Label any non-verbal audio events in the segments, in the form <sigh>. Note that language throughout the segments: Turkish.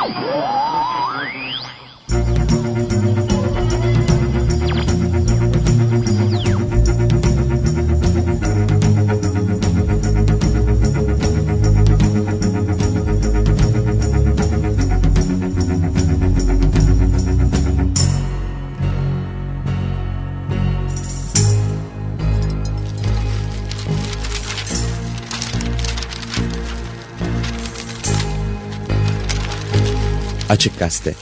Whoa! Açık Gazete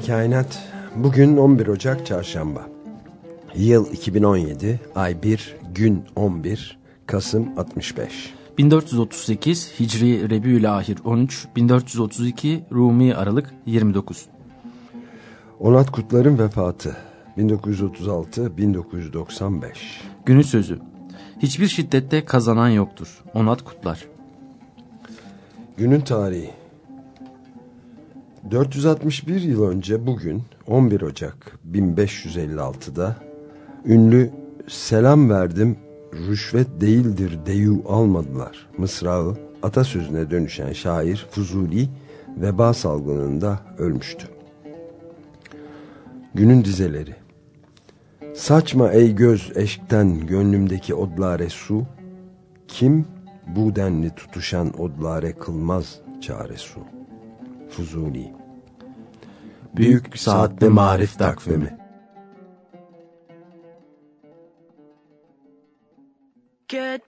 Merhaba Kainat. Bugün 11 Ocak Çarşamba. Yıl 2017, ay 1, gün 11, Kasım 65. 1438 Hicri Rebiülahir 13, 1432 Rumi Aralık 29. Onat Kutlar'ın vefatı 1936-1995. Günün sözü. Hiçbir şiddette kazanan yoktur. Onat Kutlar. Günün tarihi 461 yıl önce bugün 11 Ocak 1556'da ünlü selam verdim rüşvet değildir deyu almadılar mısrağı atasözüne dönüşen şair Fuzuli veba salgınında ölmüştü. Günün dizeleri. Saçma ey göz eşkten gönlümdeki odlare su Kim bu denli tutuşan odlare kılmaz çare su? Fuzuli Büyük Saatte Marif Takvimi. Get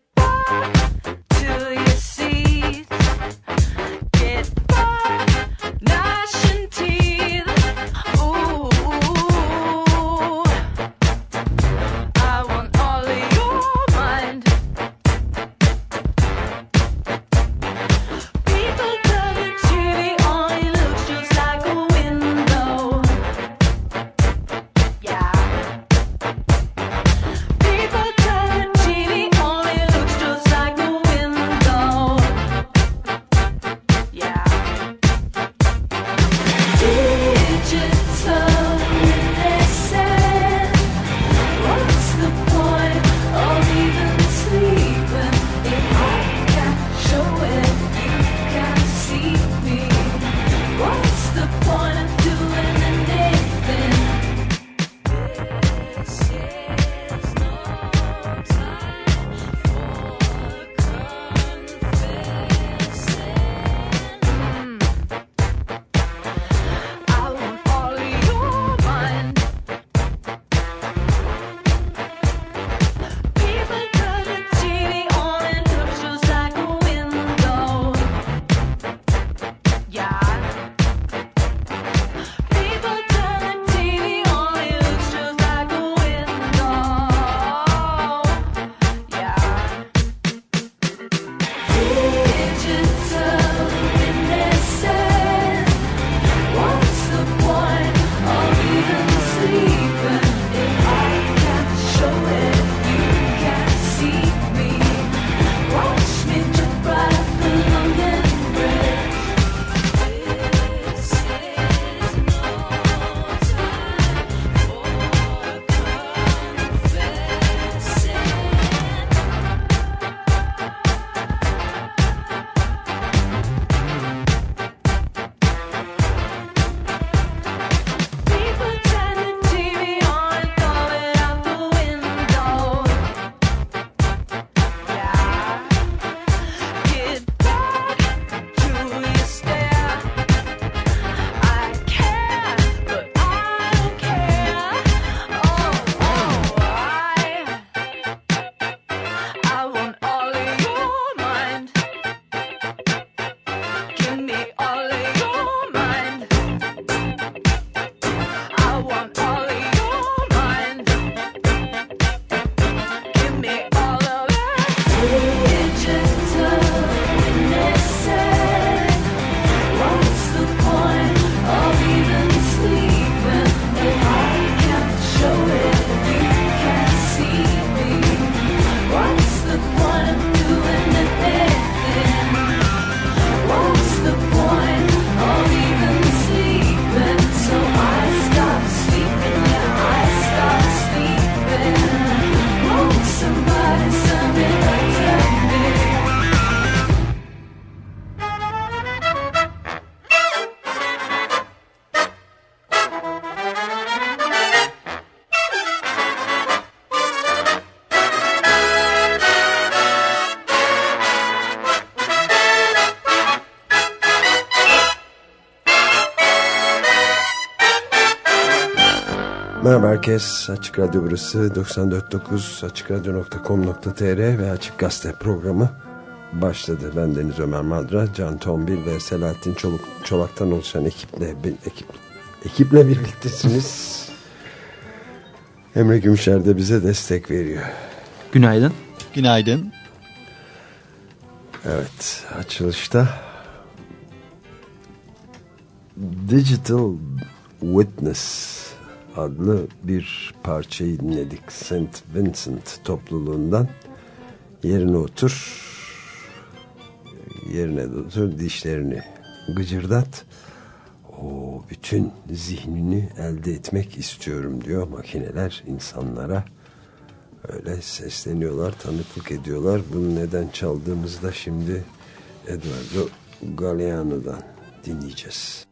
Merhaba herkes. Açık Radyo burası 94.9 AçıkRadyo.com.tr ve Açık Gazete programı başladı. Ben Deniz Ömer Madra, Can Tombil ve Selahattin Çoluk, Çolak'tan oluşan ekiple, ekip, ekiple birliktesiniz. <laughs> Emre Gümüşer de bize destek veriyor. Günaydın. Günaydın. Evet, açılışta Digital Witness adlı bir parçayı dinledik. St. Vincent topluluğundan. Yerine otur, yerine otur, dişlerini gıcırdat. O bütün zihnini elde etmek istiyorum diyor makineler insanlara. Öyle sesleniyorlar, tanıklık ediyorlar. Bunu neden çaldığımızı da şimdi Eduardo Galeano'dan dinleyeceğiz.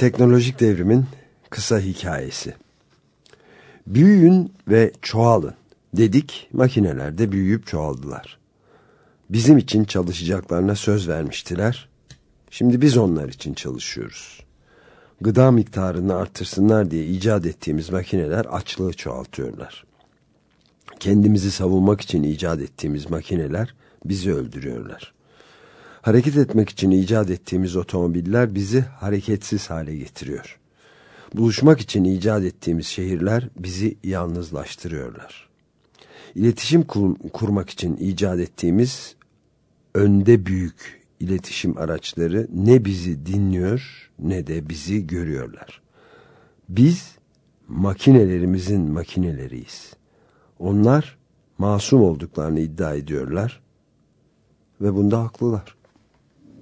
Teknolojik devrimin kısa hikayesi. Büyüyün ve çoğalın dedik, makineler de büyüyüp çoğaldılar. Bizim için çalışacaklarına söz vermiştiler. Şimdi biz onlar için çalışıyoruz. Gıda miktarını artırsınlar diye icat ettiğimiz makineler açlığı çoğaltıyorlar. Kendimizi savunmak için icat ettiğimiz makineler bizi öldürüyorlar. Hareket etmek için icat ettiğimiz otomobiller bizi hareketsiz hale getiriyor. Buluşmak için icat ettiğimiz şehirler bizi yalnızlaştırıyorlar. İletişim kur- kurmak için icat ettiğimiz önde büyük iletişim araçları ne bizi dinliyor ne de bizi görüyorlar. Biz makinelerimizin makineleriyiz. Onlar masum olduklarını iddia ediyorlar ve bunda haklılar.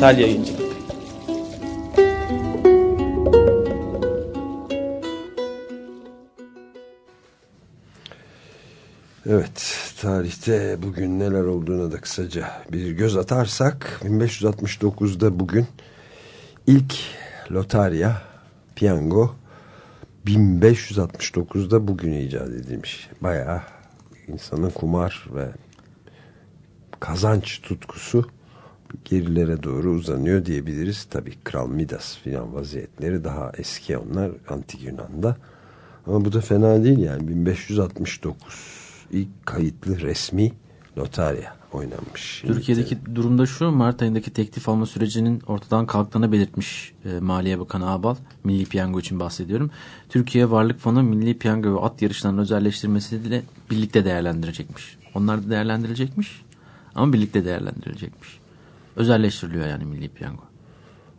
Sel Yayıncılık Evet, tarihte bugün neler olduğuna da kısaca bir göz atarsak 1569'da bugün ilk lotarya, piyango 1569'da bugün icat edilmiş. Bayağı insanın kumar ve kazanç tutkusu gerilere doğru uzanıyor diyebiliriz. Tabii Kral Midas filan vaziyetleri daha eski onlar Antik Yunan'da. Ama bu da fena değil yani 1569 ilk kayıtlı resmi lotarya oynanmış. Türkiye'deki durumda şu Mart ayındaki teklif alma sürecinin ortadan kalktığını belirtmiş e, Maliye Bakanı Abal. Milli Piyango için bahsediyorum. Türkiye Varlık Fonu Milli Piyango ve at yarışlarının özelleştirmesiyle birlikte değerlendirecekmiş. Onlar da değerlendirilecekmiş ama birlikte değerlendirilecekmiş. Özelleştiriliyor yani Milli Piyango.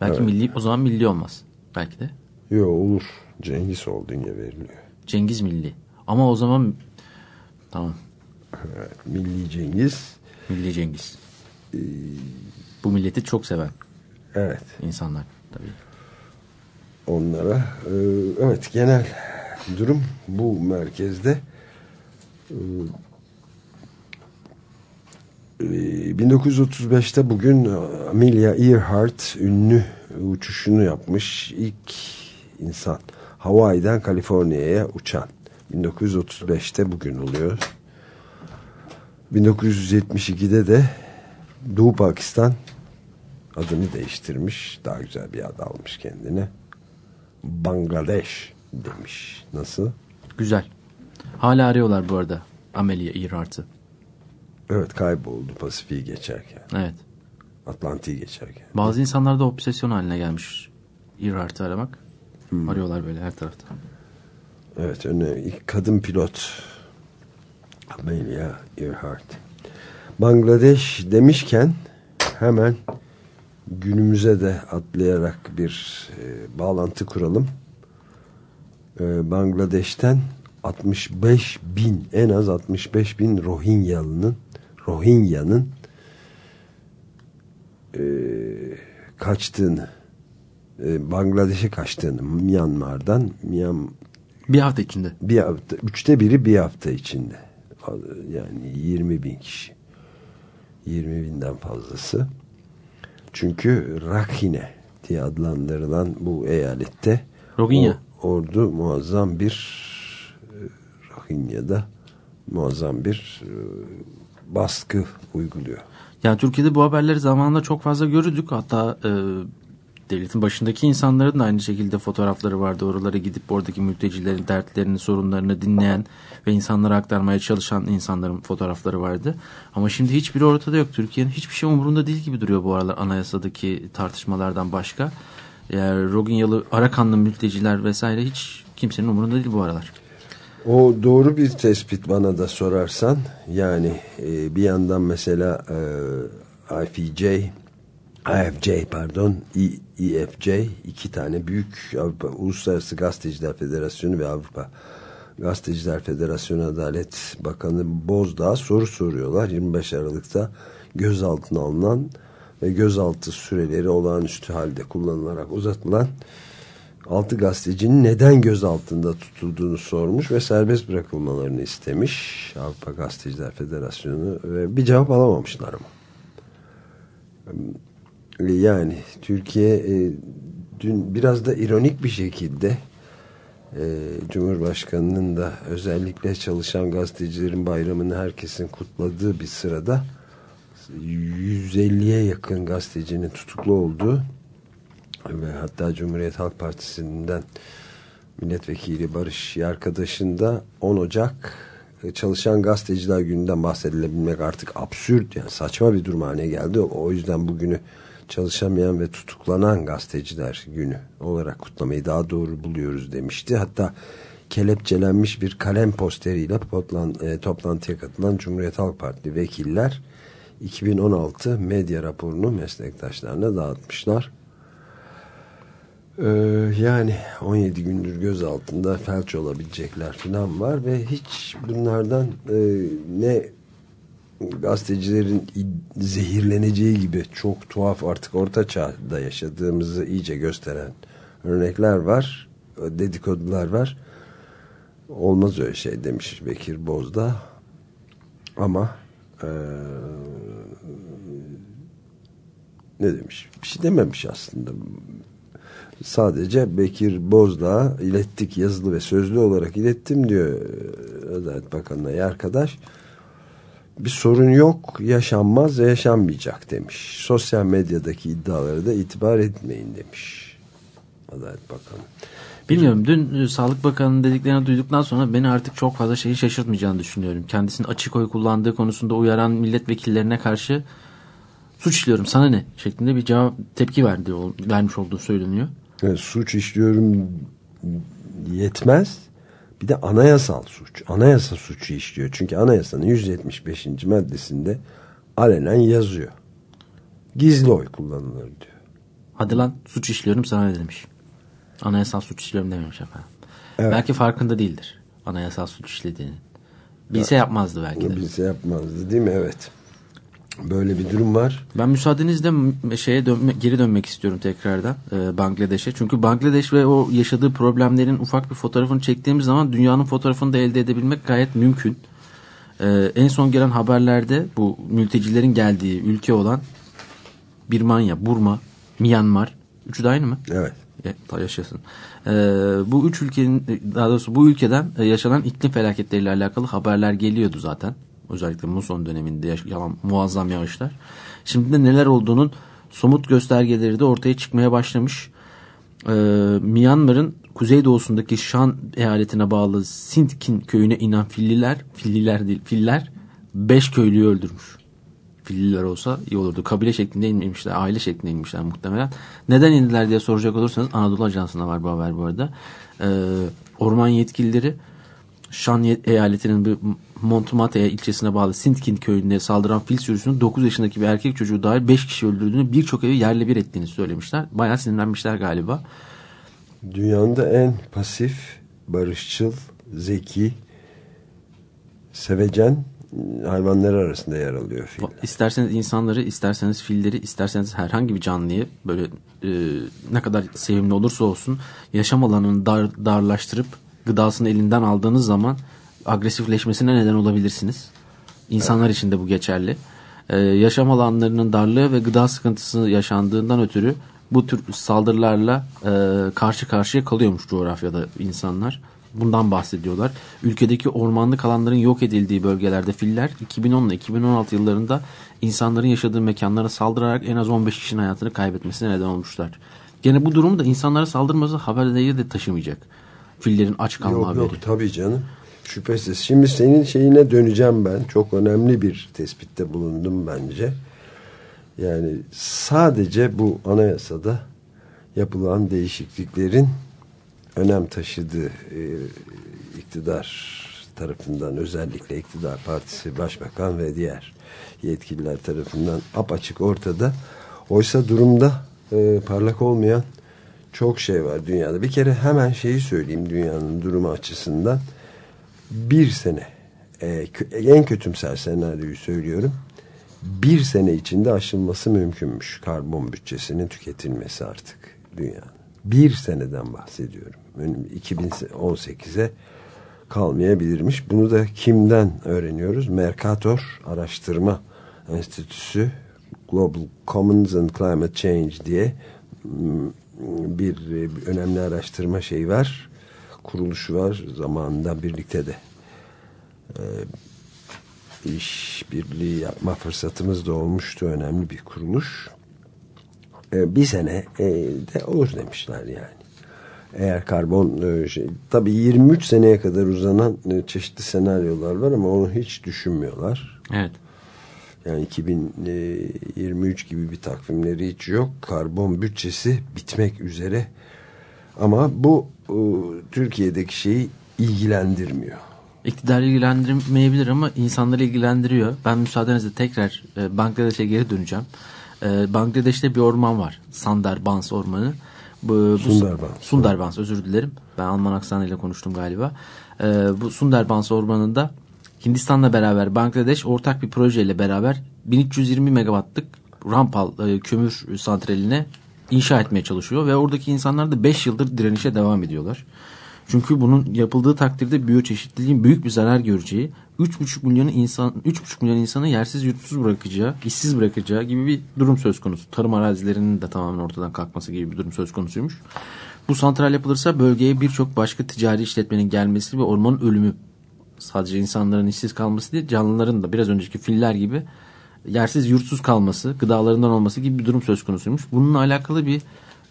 Belki Evet. milli o zaman milli olmaz. Belki de Yo olur. Cengiz Holding'e veriliyor. Cengiz Milli. Ama o zaman tamam Evet, Milli Cengiz. Milli Cengiz. Bu milleti çok seven Evet. insanlar tabii. onlara. e, evet genel durum bu merkezde. E, 1935'te bugün Amelia Earhart ünlü uçuşunu yapmış ilk insan. Hawaii'den Kaliforniya'ya uçan. 1935'te bugün oluyor. 1972'de de Doğu Pakistan adını değiştirmiş. Daha güzel bir ad almış kendine. Bangladeş demiş. Nasıl? Güzel. Hala arıyorlar bu arada Amelia Earhart'ı. Evet kayboldu Pasifik'i geçerken. Evet. Atlantik'i geçerken. Bazı insanlar da obsesyon haline gelmiş. Earhart'ı aramak. Arıyorlar böyle her tarafta. Evet öne ilk kadın pilot Amelia Earhart. Bangladeş demişken hemen günümüze de atlayarak bir e, bağlantı kuralım. E, Bangladeş'ten 65 bin en az 65 bin Rohingyalı'nın Rohingya'nın e, kaçtığını e, Bangladeş'e kaçtığını Myanmar'dan Myan, Bir hafta içinde. bir hafta, üçte biri bir hafta içinde. Yani 20 bin kişi. 20 binden fazlası. Çünkü Rakhine diye adlandırılan bu eyalette Rohingya. ordu muazzam bir e, Rohingya'da muazzam bir e, baskı uyguluyor. Yani Türkiye'de bu haberleri zamanında çok fazla gördük. Hatta e, devletin başındaki insanların da aynı şekilde fotoğrafları vardı. Oralara gidip oradaki mültecilerin dertlerini, sorunlarını dinleyen ve insanlara aktarmaya çalışan insanların fotoğrafları vardı. Ama şimdi hiçbiri ortada yok. Türkiye'nin hiçbir şey umurunda değil gibi duruyor bu aralar anayasadaki tartışmalardan başka. Yani Rohingyalı, Arakanlı mülteciler vesaire hiç kimsenin umurunda değil bu aralar. O doğru bir tespit bana da sorarsan yani e, bir yandan mesela e, IFJ IFJ pardon E- EFJ iki tane büyük Avrupa Uluslararası Gazeteciler Federasyonu ve Avrupa Gazeteciler Federasyonu Adalet Bakanı Bozdağ soru soruyorlar. 25 Aralık'ta gözaltına alınan ve gözaltı süreleri olağanüstü halde kullanılarak uzatılan 6 gazetecinin neden gözaltında tutulduğunu sormuş ve serbest bırakılmalarını istemiş Avrupa Gazeteciler Federasyonu ve bir cevap alamamışlar ama. Yani Türkiye e, dün biraz da ironik bir şekilde e, Cumhurbaşkanı'nın da özellikle çalışan gazetecilerin bayramını herkesin kutladığı bir sırada 150'ye yakın gazetecinin tutuklu olduğu ve hatta Cumhuriyet Halk Partisi'nden milletvekili Barış Yarkadaş'ın da 10 Ocak e, çalışan gazeteciler gününden bahsedilebilmek artık absürt yani saçma bir durum haline geldi. O yüzden bugünü çalışamayan ve tutuklanan gazeteciler günü olarak kutlamayı daha doğru buluyoruz demişti. Hatta kelepçelenmiş bir kalem posteriyle potlan, e, toplantıya katılan Cumhuriyet Halk Partili vekiller 2016 medya raporunu meslektaşlarına dağıtmışlar. Ee, yani 17 gündür gözaltında felç olabilecekler falan var ve hiç bunlardan e, ne gazetecilerin zehirleneceği gibi çok tuhaf artık orta çağda yaşadığımızı iyice gösteren örnekler var dedikodular var. Olmaz öyle şey demiş Bekir Bozdağ ama e, ne demiş? Bir şey dememiş aslında sadece Bekir Bozdağ ilettik yazılı ve sözlü olarak ilettim diyor e, Adalet Bakanı'na arkadaş bir sorun yok yaşanmaz ve yaşanmayacak demiş sosyal medyadaki iddiaları da itibar etmeyin demiş Adalet Bakanı Bilmiyorum dün e, Sağlık Bakanı'nın dediklerini duyduktan sonra beni artık çok fazla şeyi şaşırtmayacağını düşünüyorum. Kendisini açık oy kullandığı konusunda uyaran milletvekillerine karşı suç işliyorum sana ne şeklinde bir cevap tepki verdi vermiş olduğu söyleniyor. Yani suç işliyorum yetmez bir de anayasal suç anayasa suçu işliyor çünkü anayasanın 175. maddesinde alenen yazıyor gizli oy kullanılır diyor Hadi lan suç işliyorum sana ne demiş. Anayasal suç işliyorum dememiş efendim. Evet. Belki farkında değildir anayasal suç işlediğini. Bilse yapmazdı belki de. Bilse yapmazdı değil mi? Evet. Böyle bir durum var. Ben müsaadenizle şeye dönme, geri dönmek istiyorum tekrardan e, Bangladeş'e. Çünkü Bangladeş ve o yaşadığı problemlerin ufak bir fotoğrafını çektiğimiz zaman dünyanın fotoğrafını da elde edebilmek gayet mümkün. E, en son gelen haberlerde bu mültecilerin geldiği ülke olan Birmanya, Burma, Myanmar. Üçü de aynı mı? Evet. Ta yaşasın. Ee, bu üç ülkenin daha doğrusu bu ülkeden e, yaşanan iklim felaketleriyle alakalı haberler geliyordu zaten. Özellikle muson döneminde yaşanan muazzam yağışlar. Şimdi de neler olduğunun somut göstergeleri de ortaya çıkmaya başlamış. Ee, Myanmar'ın kuzeydoğusundaki Şan eyaletine bağlı Sintkin köyüne inen filliler, filliler değil, filler 5 köylüyü öldürmüş. Filliler olsa iyi olurdu. Kabile şeklinde inmemişler, aile şeklinde inmişler muhtemelen. Neden indiler diye soracak olursanız Anadolu Ajansı'nda var bu haber bu arada. Ee, orman yetkilileri Şan eyaletinin bir Montmate ilçesine bağlı Sintkin köyünde saldıran fil sürüsünün 9 yaşındaki bir erkek çocuğu dahil 5 kişi öldürdüğünü birçok evi yerle bir ettiğini söylemişler. Bayağı sinirlenmişler galiba. Dünyanın da en pasif, barışçıl, zeki, sevecen hayvanları arasında yer alıyor fil. İsterseniz insanları, isterseniz filleri, isterseniz herhangi bir canlıyı böyle e, ne kadar sevimli olursa olsun yaşam alanını dar, darlaştırıp gıdasını elinden aldığınız zaman agresifleşmesine neden olabilirsiniz. İnsanlar için de bu geçerli. E, yaşam alanlarının darlığı ve gıda sıkıntısı yaşandığından ötürü bu tür saldırılarla e, karşı karşıya kalıyormuş coğrafyada insanlar. Bundan bahsediyorlar. Ülkedeki ormanlık alanların yok edildiği bölgelerde filler 2010 ile 2016 yıllarında insanların yaşadığı mekanlara saldırarak en az 15 kişinin hayatını kaybetmesine neden olmuşlar. Gene bu durum da insanlara saldırması haber değeri de taşımayacak. Fillerin aç kalma Yok haberi. yok tabii canım. Şüphesiz. Şimdi senin şeyine döneceğim ben. Çok önemli bir tespitte bulundum bence. Yani sadece bu anayasada yapılan değişikliklerin önem taşıdığı e, iktidar tarafından özellikle iktidar partisi başbakan ve diğer yetkililer tarafından apaçık ortada. Oysa durumda e, parlak olmayan çok şey var dünyada. Bir kere hemen şeyi söyleyeyim dünyanın durumu açısından. Bir sene e, en kötümser senaryoyu söylüyorum. Bir sene içinde aşılması mümkünmüş karbon bütçesinin tüketilmesi artık dünyanın. Bir seneden bahsediyorum. Önüm 2018'e kalmayabilirmiş. Bunu da kimden öğreniyoruz? Mercator Araştırma Enstitüsü Global Commons and Climate Change diye bir e, önemli araştırma şeyi var. Kuruluşu var. Zamanında birlikte de e, iş birliği yapma fırsatımız da olmuştu. Önemli bir kuruluş. E, bir sene e, de olur demişler yani. Eğer karbon e, şey, tabii 23 seneye kadar uzanan e, çeşitli senaryolar var ama onu hiç düşünmüyorlar. Evet. Yani 2023 gibi bir takvimleri hiç yok. Karbon bütçesi bitmek üzere. Ama bu e, Türkiye'deki şeyi ilgilendirmiyor. İktidar ilgilendirmeyebilir ama insanları ilgilendiriyor. Ben müsaadenizle tekrar e, Bangladeş'e geri döneceğim. E, Bangladeş'te bir orman var. Sundarbans Ormanı. Bu, bu, Sundarbans. Sundarbans özür dilerim. Ben Alman aksanıyla konuştum galiba. E, bu Sundarbans Ormanı'nda Hindistan'la beraber Bangladeş ortak bir projeyle beraber 1320 megawattlık Rampal e, kömür santraline inşa etmeye çalışıyor ve oradaki insanlar da 5 yıldır direnişe devam ediyorlar. Çünkü bunun yapıldığı takdirde biyoçeşitliliğin büyük bir zarar göreceği, 3,5 milyon insan 3,5 milyon insanı yersiz yurtsuz bırakacağı, işsiz bırakacağı gibi bir durum söz konusu. Tarım arazilerinin de tamamen ortadan kalkması gibi bir durum söz konusuymuş. Bu santral yapılırsa bölgeye birçok başka ticari işletmenin gelmesi ve ormanın ölümü sadece insanların işsiz kalması değil canlıların da biraz önceki filler gibi yersiz yurtsuz kalması, gıdalarından olması gibi bir durum söz konusuymuş. Bununla alakalı bir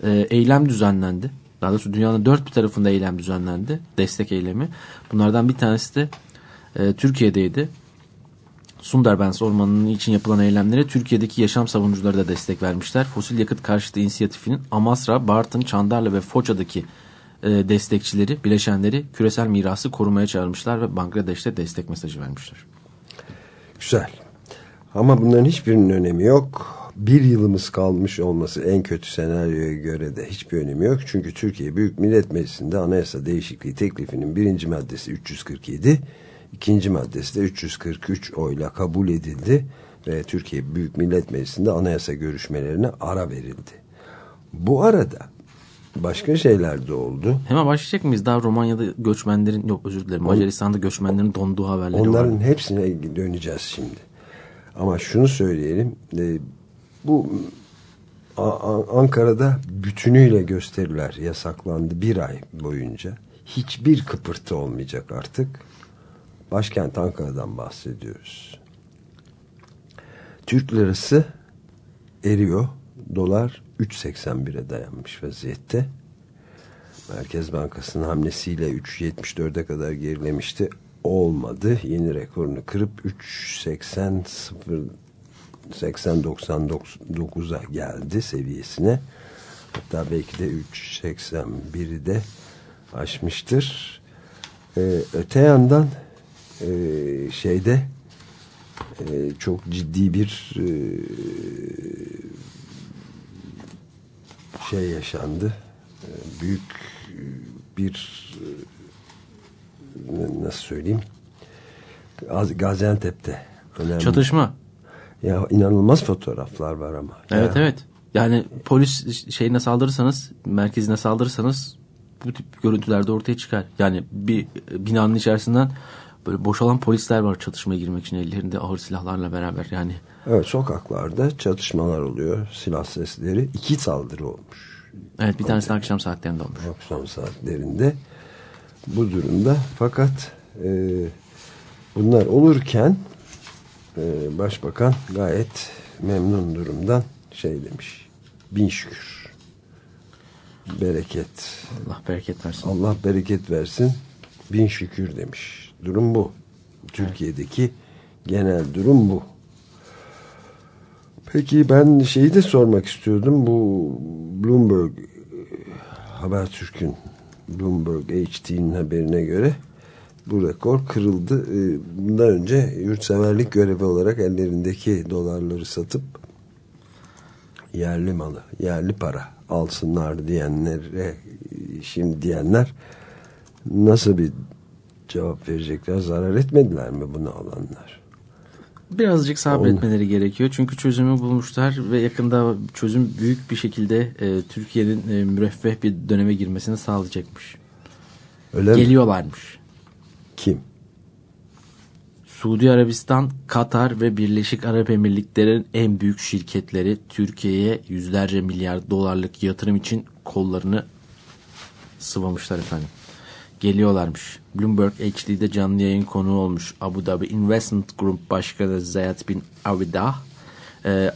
e, eylem düzenlendi. Daha doğrusu dünyanın dört bir tarafında eylem düzenlendi. Destek eylemi. Bunlardan bir tanesi de e, Türkiye'deydi. Sundarbans Ormanı'nın için yapılan eylemlere Türkiye'deki yaşam savunucuları da destek vermişler. Fosil yakıt karşıtı inisiyatifinin Amasra, Bartın, Çandarlı ve Foça'daki e, destekçileri, bileşenleri küresel mirası korumaya çağırmışlar ve Bangladeş'te destek mesajı vermişler. Güzel. Ama bunların hiçbirinin önemi yok. Bir yılımız kalmış olması en kötü senaryoya göre de hiçbir önemi yok. Çünkü Türkiye Büyük Millet Meclisi'nde anayasa değişikliği teklifinin birinci maddesi 347, ikinci maddesi de 343 oyla kabul edildi. Ve Türkiye Büyük Millet Meclisi'nde anayasa görüşmelerine ara verildi. Bu arada başka şeyler de oldu. Hemen başlayacak mıyız? Daha Romanya'da göçmenlerin, yok özür dilerim Macaristan'da göçmenlerin donduğu haberleri Onların var. hepsine döneceğiz şimdi. Ama şunu söyleyelim. e, bu Ankara'da bütünüyle gösteriler yasaklandı bir ay boyunca. Hiçbir kıpırtı olmayacak artık. Başkent Ankara'dan bahsediyoruz. Türk lirası eriyor. Dolar 3.81'e dayanmış vaziyette. Merkez Bankası'nın hamlesiyle 3.74'e kadar gerilemişti. Olmadı. Yeni rekorunu kırıp 3.80 0 80-99'a geldi seviyesine. Hatta belki de 3.81'i de aşmıştır. Ee, öte yandan e, şeyde e, çok ciddi bir e, şey yaşandı. E, büyük bir e, nasıl söyleyeyim Gaz- Gaziantep'te önemli. Çatışma. Ya inanılmaz fotoğraflar var ama. Evet Ya, evet. Yani polis şeyine saldırırsanız, merkezine saldırırsanız bu tip görüntüler de ortaya çıkar. Yani bir binanın içerisinden böyle boşalan polisler var çatışmaya girmek için ellerinde ağır silahlarla beraber. Yani Evet sokaklarda çatışmalar oluyor. Silah sesleri. iki saldırı olmuş. evet bir tanesi akşam saatlerinde olmuş. akşam saatlerinde bu durumda. Fakat e, bunlar olurken e, başbakan gayet memnun durumdan şey demiş. Bin şükür. Bereket. Allah bereket versin. Allah bereket versin. Bin şükür demiş. Durum bu. Türkiye'deki genel durum bu. Peki ben şeyi de sormak istiyordum. Bu Bloomberg Habertürk'ün Bloomberg HT'nin haberine göre bu rekor kırıldı. Ee, Bundan önce yurtseverlik görevi olarak ellerindeki dolarları satıp yerli malı, yerli para alsınlar diyenlere şimdi diyenler nasıl bir cevap verecekler? Zarar etmediler mi bunu alanlar? Birazcık sabretmeleri gerekiyor. Çünkü çözümü bulmuşlar ve yakında çözüm büyük bir şekilde e, Türkiye'nin e, müreffeh bir döneme girmesini sağlayacakmış. Öyle mi? Geliyorlarmış. Kim? Suudi Arabistan, Katar ve Birleşik Arap Emirlikleri'nin en büyük şirketleri Türkiye'ye yüzlerce milyar dolarlık yatırım için kollarını sıvamışlar efendim. Geliyorlarmış. Bloomberg HD'de canlı yayın konuğu olmuş. Abu Dhabi Investment Group Başkanı Zayat bin Avida, e,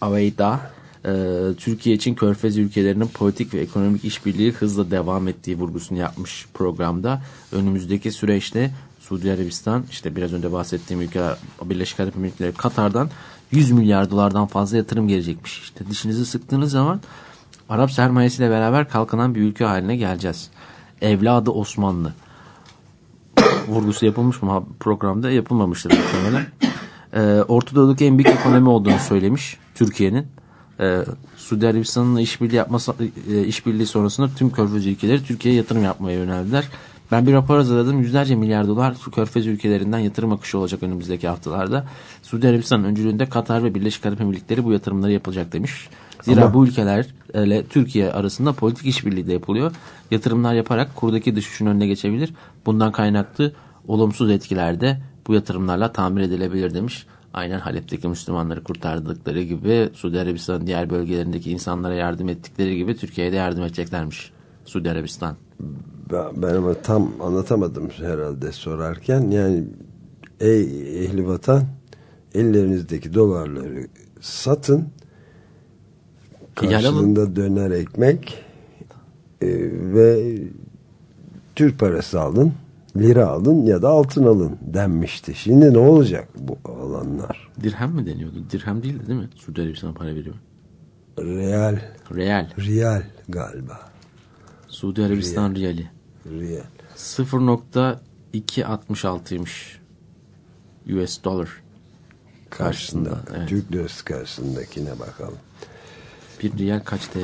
Aveyda, e, Türkiye için Körfez ülkelerinin politik ve ekonomik işbirliği hızla devam ettiği vurgusunu yapmış programda. Önümüzdeki süreçte Suudi Arabistan, işte biraz önce bahsettiğim ülkeler, Birleşik Arap Emirlikleri, Katar'dan 100 milyar dolardan fazla yatırım gelecekmiş. İşte dişinizi sıktığınız zaman Arap sermayesiyle beraber kalkınan bir ülke haline geleceğiz. Evladı Osmanlı <coughs> vurgusu yapılmış mı programda yapılmamıştır muhtemelen. Ee, Orta Doğu'daki en büyük ekonomi olduğunu söylemiş Türkiye'nin. Ee, Suudi Arabistan'la işbirliği yapması e, işbirliği sonrasında tüm Körfez ülkeleri Türkiye'ye yatırım yapmaya yöneldiler. Ben bir rapor hazırladım. Yüzlerce milyar dolar Körfez ülkelerinden yatırım akışı olacak önümüzdeki haftalarda. Suudi Arabistan'ın öncülüğünde Katar ve Birleşik Arap Emirlikleri bu yatırımları yapılacak demiş. Zira Ama- bu ülkelerle Türkiye arasında politik işbirliği de yapılıyor. Yatırımlar yaparak kurdaki düşüşün önüne geçebilir. Bundan kaynaklı olumsuz etkiler de bu yatırımlarla tamir edilebilir demiş. Aynen Halep'teki Müslümanları kurtardıkları gibi Suudi Arabistan'ın diğer bölgelerindeki insanlara yardım ettikleri gibi Türkiye'ye de yardım edeceklermiş. Suudi Arabistan. Ben, ben ama tam anlatamadım herhalde sorarken. Yani ey ehli vatan ellerinizdeki dolarları satın Karşılığında döner ekmek e, ve Türk parası alın lira alın ya da altın alın denmişti. Şimdi ne olacak bu alanlar? Dirhem mi deniyordu? Dirhem değildi değil mi? Suudi Arabistan'a para veriyor. Real, Real. real galiba. Suudi Arabistan riyali. Real. 0.266'ymış. US dollar. Karşısında. Karşısında, evet. Türk lirası karşısındakine bakalım. Bir riyal kaç TL?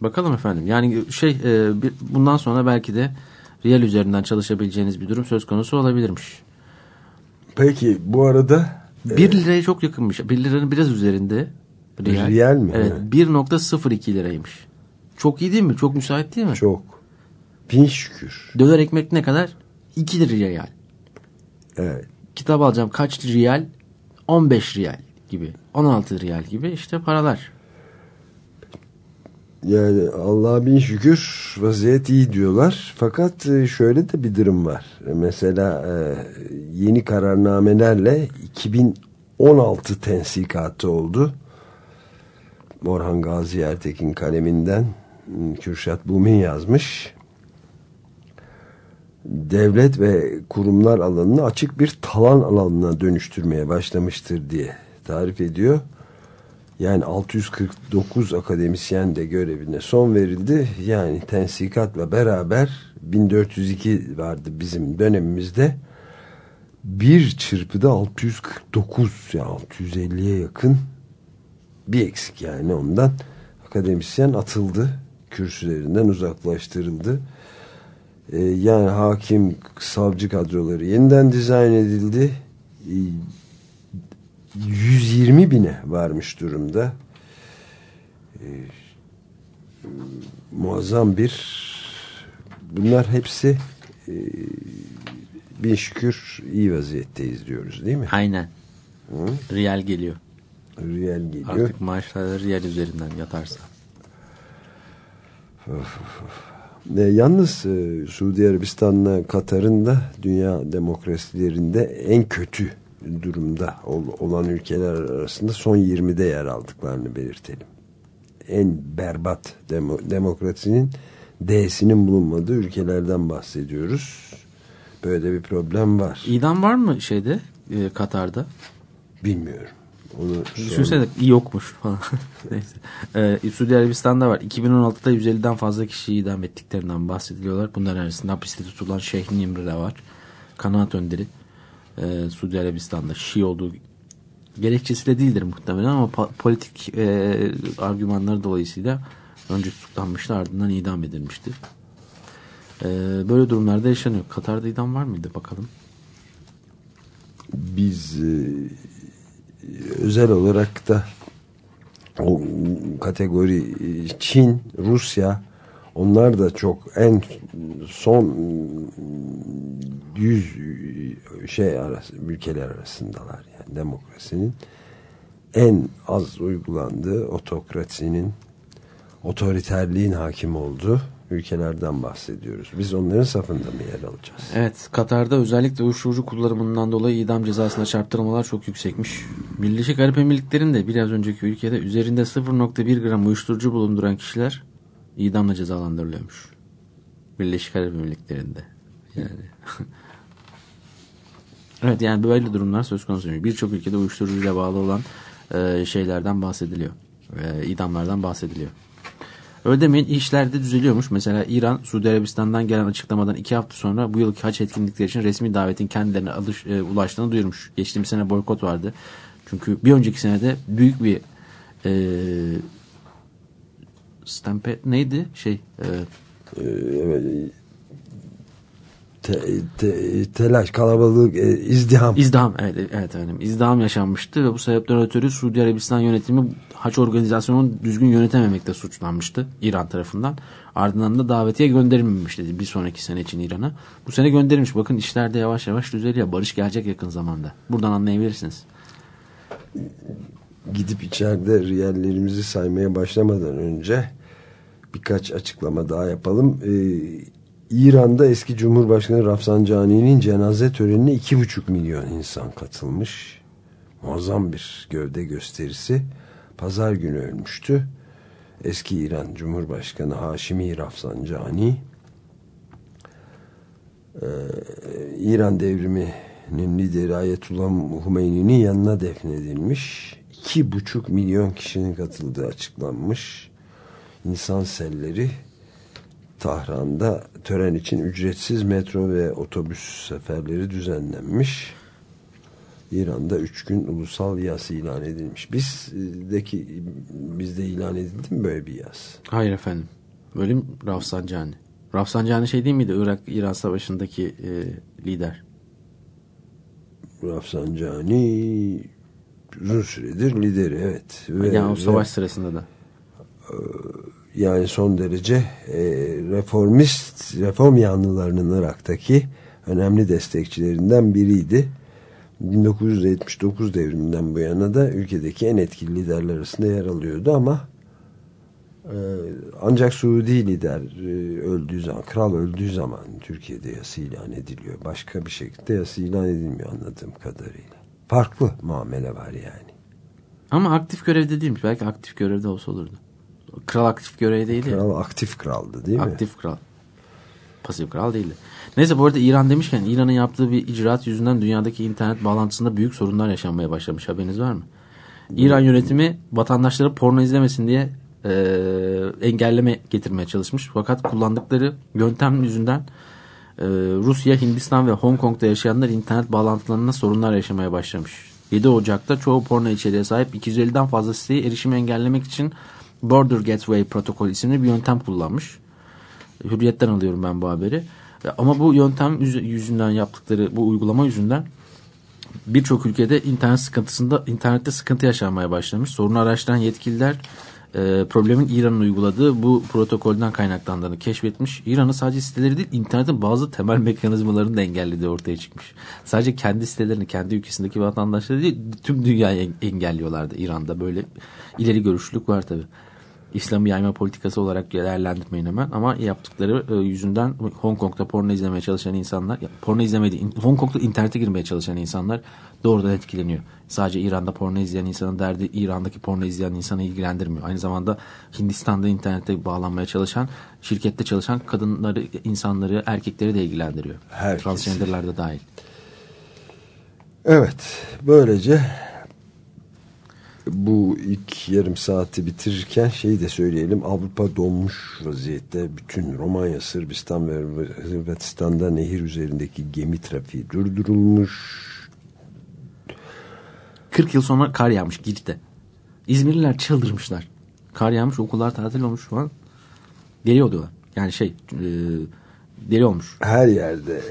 Bakalım efendim. Yani şey e, bir- bundan sonra belki de riyal üzerinden çalışabileceğiniz bir durum söz konusu olabilirmiş. Peki bu arada 1 liraya çok yakınmış. 1 liranın biraz üzerinde riyal. Riyal mi? Evet. Ha. 1.02 liraymış. Çok iyi değil mi? Çok müsait değil mi? çok bin şükür. Döner ekmek ne kadar? 2 riyal. Evet. Kitap alacağım kaç riyal? 15 riyal gibi. 16 riyal gibi işte paralar. Yani Allah'a bin şükür vaziyet iyi diyorlar. Fakat e, şöyle de bir durum var. E, Mesela e, yeni kararnamelerle 2016 tensikatı oldu. Orhan Gazi Ertekin kaleminden Kürşat Bumin yazmış. devlet ve kurumlar alanını açık bir talan alanına dönüştürmeye başlamıştır diye tarif ediyor. Yani 649 akademisyen de görevine son verildi. Yani tensikatla beraber 1402 vardı bizim dönemimizde. Bir çırpıda 649 yani 650'ye yakın bir eksik yani ondan akademisyen atıldı. Kürsülerinden uzaklaştırıldı. Ee, yani hakim savcı kadroları yeniden dizayn edildi. Ee, 120 bine varmış durumda. Ee, muazzam bir bunlar hepsi e, bin şükür iyi vaziyetteyiz diyoruz değil mi? Aynen. Riyal geliyor. Rüyel geliyor. Artık maaşlar riyal üzerinden yatarsa. E, yalnız e, Suudi Arabistan'la Katar'ın da dünya demokrasilerinde en kötü durumda ol- olan ülkeler arasında son 20'de yer aldıklarını belirtelim. En berbat demo- demokrasinin D'sinin bulunmadığı ülkelerden bahsediyoruz. Böyle bir problem var. İdam var mı şeyde e, Katar'da? Bilmiyorum. Onu Düşünsene yokmuş falan. <laughs> Neyse. Ee, Suudi Arabistan'da var. 2016'da 150'den fazla kişiyi idam ettiklerinden bahsediliyorlar. Bunların arasında hapiste tutulan Şeyh Nimri de var. Kanaat önderi. Ee, Suudi Arabistan'da Şii olduğu gerekçesiyle değildir muhtemelen ama politik e, argümanları dolayısıyla önce tutuklanmıştı ardından idam edilmişti. Ee, böyle durumlarda yaşanıyor. Katar'da idam var mıydı bakalım? biz e, özel olarak da o kategori e, Çin, Rusya onlar da çok en son 100 şey arası ülkeler arasındalar yani demokrasinin en az uygulandığı otokrasinin otoriterliğin hakim olduğu ülkelerden bahsediyoruz. Biz onların safında mı yer alacağız? Evet, Katar'da özellikle uyuşturucu kullanımından dolayı idam cezasına çarptırmalar çok yüksekmiş. Birleşik Arap Emirlikleri'nin de biraz önceki ülkede üzerinde 0.1 gram uyuşturucu bulunduran kişiler idamla cezalandırılıyormuş. Birleşik Arap Emirlikleri'nde. Yani. <laughs> evet yani böyle durumlar söz konusu. Birçok ülkede uyuşturucuyla bağlı olan e, şeylerden bahsediliyor. E, idamlardan bahsediliyor. Öyle demeyin işler de düzeliyormuş. Mesela İran Suudi Arabistan'dan gelen açıklamadan iki hafta sonra bu yılki haç etkinlikleri için resmi davetin kendilerine alış, e, ulaştığını duyurmuş. Geçtiğimiz sene boykot vardı. Çünkü bir önceki senede büyük bir e, stampede neydi şey e, Ee, evet, te- te- telaş, kalabalık, e, izdiham. İzdiham evet, evet efendim izdiham yaşanmıştı ve bu sebepten ötürü Suudi Arabistan yönetimi haç organizasyonunu düzgün yönetememekte suçlanmıştı İran tarafından. Ardından da davetiye gönderilmemişti bir sonraki sene için İran'a. Bu sene gönderilmiş. Bakın işlerde yavaş yavaş düzeliyor. Barış gelecek yakın zamanda. Buradan anlayabilirsiniz. Gidip içeride riyallerimizi saymaya başlamadan önce birkaç açıklama daha yapalım. Ee, İran'da eski Cumhurbaşkanı Rafsanjani'nin cenaze törenine iki buçuk milyon insan katılmış. Muazzam bir gövde gösterisi. Pazar günü ölmüştü. Eski İran Cumhurbaşkanı Haşimi Rafsanjani Ee, İran devriminin lideri Ayetullah Humeyni'nin yanına defnedilmiş. İki buçuk milyon kişinin katıldığı açıklanmış. İnsan selleri Tahran'da tören için ücretsiz metro ve otobüs seferleri düzenlenmiş. İran'da üç gün ulusal yas ilan edilmiş. Bizdeki bizde ilan edildi mi böyle bir yas? Hayır efendim. Bölüm Rafsanjani. Rafsanjani şey değil miydi Irak-İran savaşındaki e, lider? Rafsanjani uzun süredir lideri evet. Ve- yani o ve- savaş sırasında da. Yani son derece e, reformist, reform yanlılarının Irak'taki önemli destekçilerinden biriydi. 1979 devriminden bu yana da ülkedeki en etkili liderler arasında yer alıyordu ama e, ancak Suudi lider e, öldüğü zaman, kral öldüğü zaman Türkiye'de yası ilan ediliyor. Başka bir şekilde yası ilan edilmiyor anladığım kadarıyla. Farklı muamele var yani. Ama aktif görevde değilmiş. Belki aktif görevde olsa olurdu. Kral aktif görevdeydi ya. Kral aktif kraldı değil mi? Aktif kral. Pasif kral değildi. Neyse bu arada İran demişken İran'ın yaptığı bir icraat yüzünden dünyadaki internet bağlantısında büyük sorunlar yaşanmaya başlamış. Haberiniz var mı? İran yönetimi vatandaşları porno izlemesin diye e, engelleme getirmeye çalışmış. Fakat kullandıkları yöntem yüzünden e, Rusya, Hindistan ve Hong Kong'da yaşayanlar internet bağlantılarında sorunlar yaşamaya başlamış. 7 Ocak'ta çoğu porno içeriğe sahip 250'den fazla siteye erişimi engellemek için Border Gateway Protocol isimli bir yöntem kullanmış. Hürriyetten alıyorum ben bu haberi. E, Ama bu yöntem yüz- yüzünden yaptıkları bu uygulama yüzünden birçok ülkede internet sıkıntısında internette sıkıntı yaşanmaya başlamış. Sorunu araştıran yetkililer e, problemin İran'ın uyguladığı bu protokolden kaynaklandığını keşfetmiş. İran'ın sadece siteleri değil internetin bazı temel mekanizmalarını da engellediği ortaya çıkmış. Sadece kendi sitelerini, kendi ülkesindeki vatandaşları değil tüm dünyayı en- engelliyorlardı İran'da. Böyle ileri görüşlülük var tabii. İslam'ı yayma politikası olarak değerlendirmeyin hemen ama yaptıkları e, yüzünden Hong Kong'da porno izlemeye çalışan insanlar, ya, porno izlemedi, Hong Kong'da internete girmeye çalışan insanlar doğrudan etkileniyor. Sadece İran'da porno izleyen insanın derdi İran'daki porno izleyen insanı ilgilendirmiyor. Aynı zamanda Hindistan'da internete bağlanmaya çalışan, şirkette çalışan kadınları, insanları, erkekleri de ilgilendiriyor. Herkesi. Transgenderler de dahil. Evet, böylece bu ilk yarım saati bitirirken şeyi de söyleyelim. Avrupa donmuş vaziyette. Bütün Romanya, Sırbistan ve Hırvatistan'da nehir üzerindeki gemi trafiği durdurulmuş. 40 yıl sonra kar yağmış Girit'te. İzmirliler çıldırmışlar. Kar yağmış okullar tatil olmuş falan. Deli oluyorlar. Yani şey e, deli olmuş. Her yerde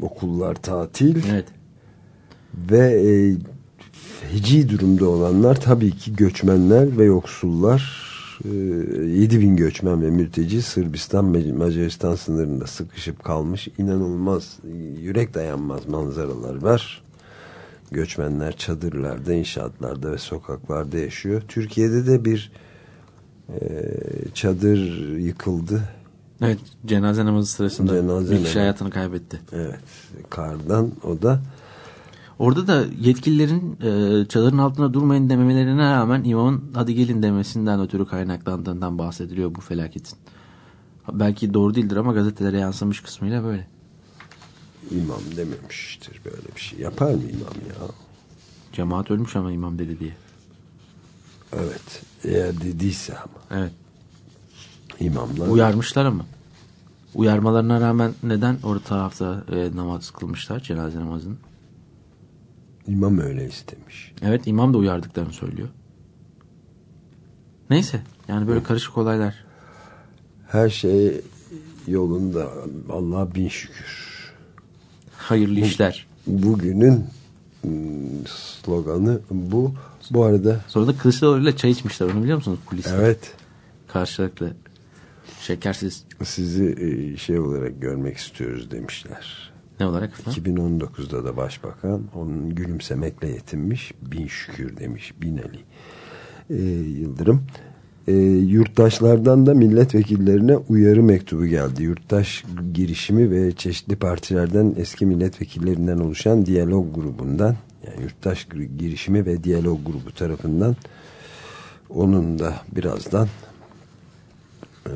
okullar tatil Evet. ve e, feci durumda olanlar tabii ki göçmenler ve yoksullar. E, 7 bin göçmen ve mülteci Sırbistan Macaristan sınırında sıkışıp kalmış. İnanılmaz, yürek dayanmaz manzaralar var. Göçmenler çadırlarda, inşaatlarda ve sokaklarda yaşıyor. Türkiye'de de bir e, çadır yıkıldı. Evet cenaze namazı sırasında Cenaze bir kişi hayatını kaybetti. Evet, kardan o da Orada da yetkililerin e, çadırın altında durmayın dememelerine rağmen imamın hadi gelin demesinden ötürü kaynaklandığından bahsediliyor bu felaketin. Belki doğru değildir ama gazetelere yansımış kısmıyla böyle. imam dememiştir böyle bir şey. Yapar mı imam ya? Cemaat ölmüş ama imam dedi diye. Evet. Eğer dediyse ama Evet. imamlar Uyarmışlar ama. Uyarmalarına rağmen neden orada tarafta e, namaz kılmışlar cenaze namazını? İmam öyle istemiş. Evet imam da uyardıklarını söylüyor. Neyse yani böyle karışık olaylar. Her şey yolunda. Allah'a bin şükür. Hayırlı işler. Bugünün ım, sloganı bu. Bu arada Sonra da Kılıçdaroğlu'yla çay içmişler onu biliyor musunuz kuliste? evet Karşılıklı. Şekersiz. sizi e, şey olarak görmek istiyoruz demişler. Ne olarak efendim? 2019'da da başbakan onun gülümsemekle yetinmiş. Bin şükür demiş Binali e, Yıldırım. E, yurttaşlardan da milletvekillerine uyarı mektubu geldi. Yurttaş girişimi ve çeşitli partilerden eski milletvekillerinden oluşan diyalog grubundan yani yurttaş girişimi ve diyalog grubu tarafından onun da birazdan e,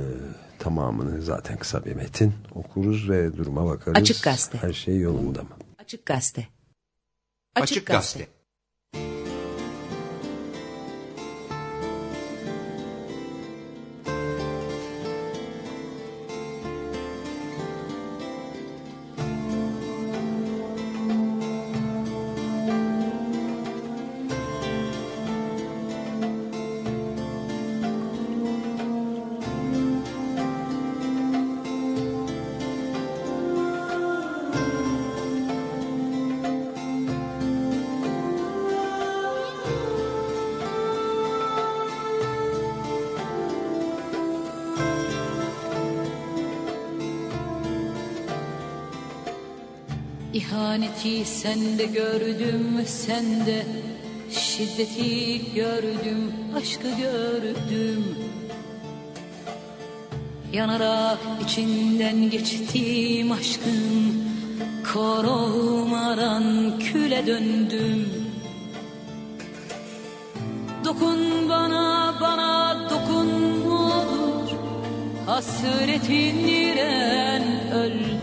tamamını zaten kısa bir metin okuruz ve duruma bakarız. Açık Gazete. Her şey yolunda mı? Açık Gazete. Açık Gazete. İhaneti sende gördüm sende Şiddeti gördüm aşkı gördüm. Yanarak içinden geçtiğim aşkın Korumadan küle döndüm. Dokun bana bana dokun olur? Hasretinden öldüm Kopar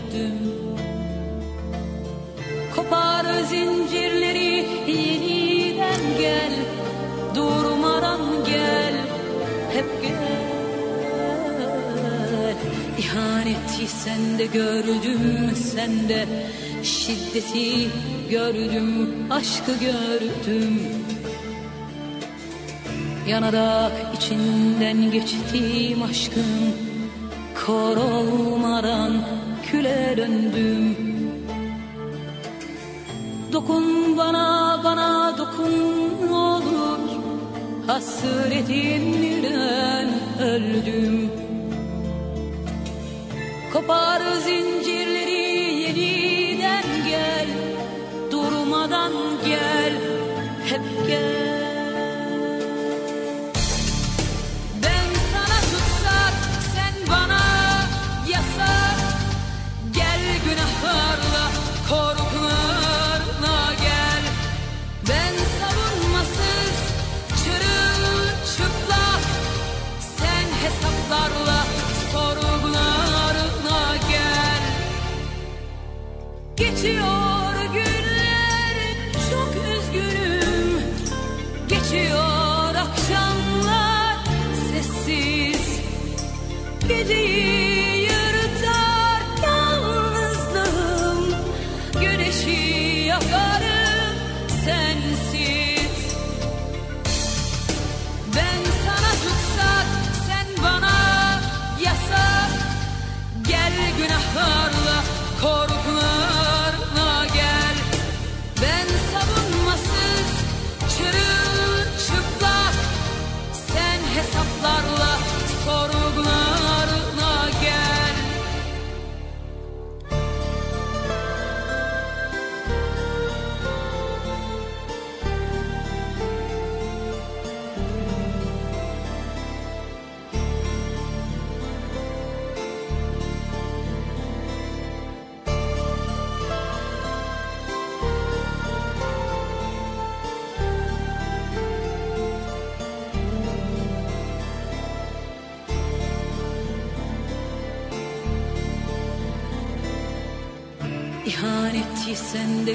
sende gördüm sende Şiddeti gördüm aşkı gördüm. Yanarak içinden geçtiğim aşkın Kor olmadan küle döndüm. Dokun bana bana dokun olur Hasretimden öldüm Kopar zincirleri yeniden gel. Durmadan gel. Hep gel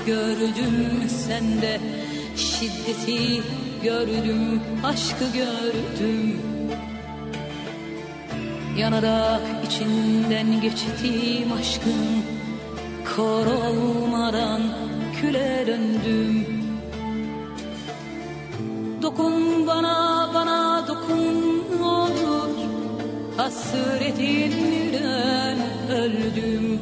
gördüm sende Şiddeti gördüm aşkı gördüm. Yanarak içinden geçtiğim aşkın Kor olmadan küle döndüm. Dokun bana bana dokun olur. Hasretimden öldüm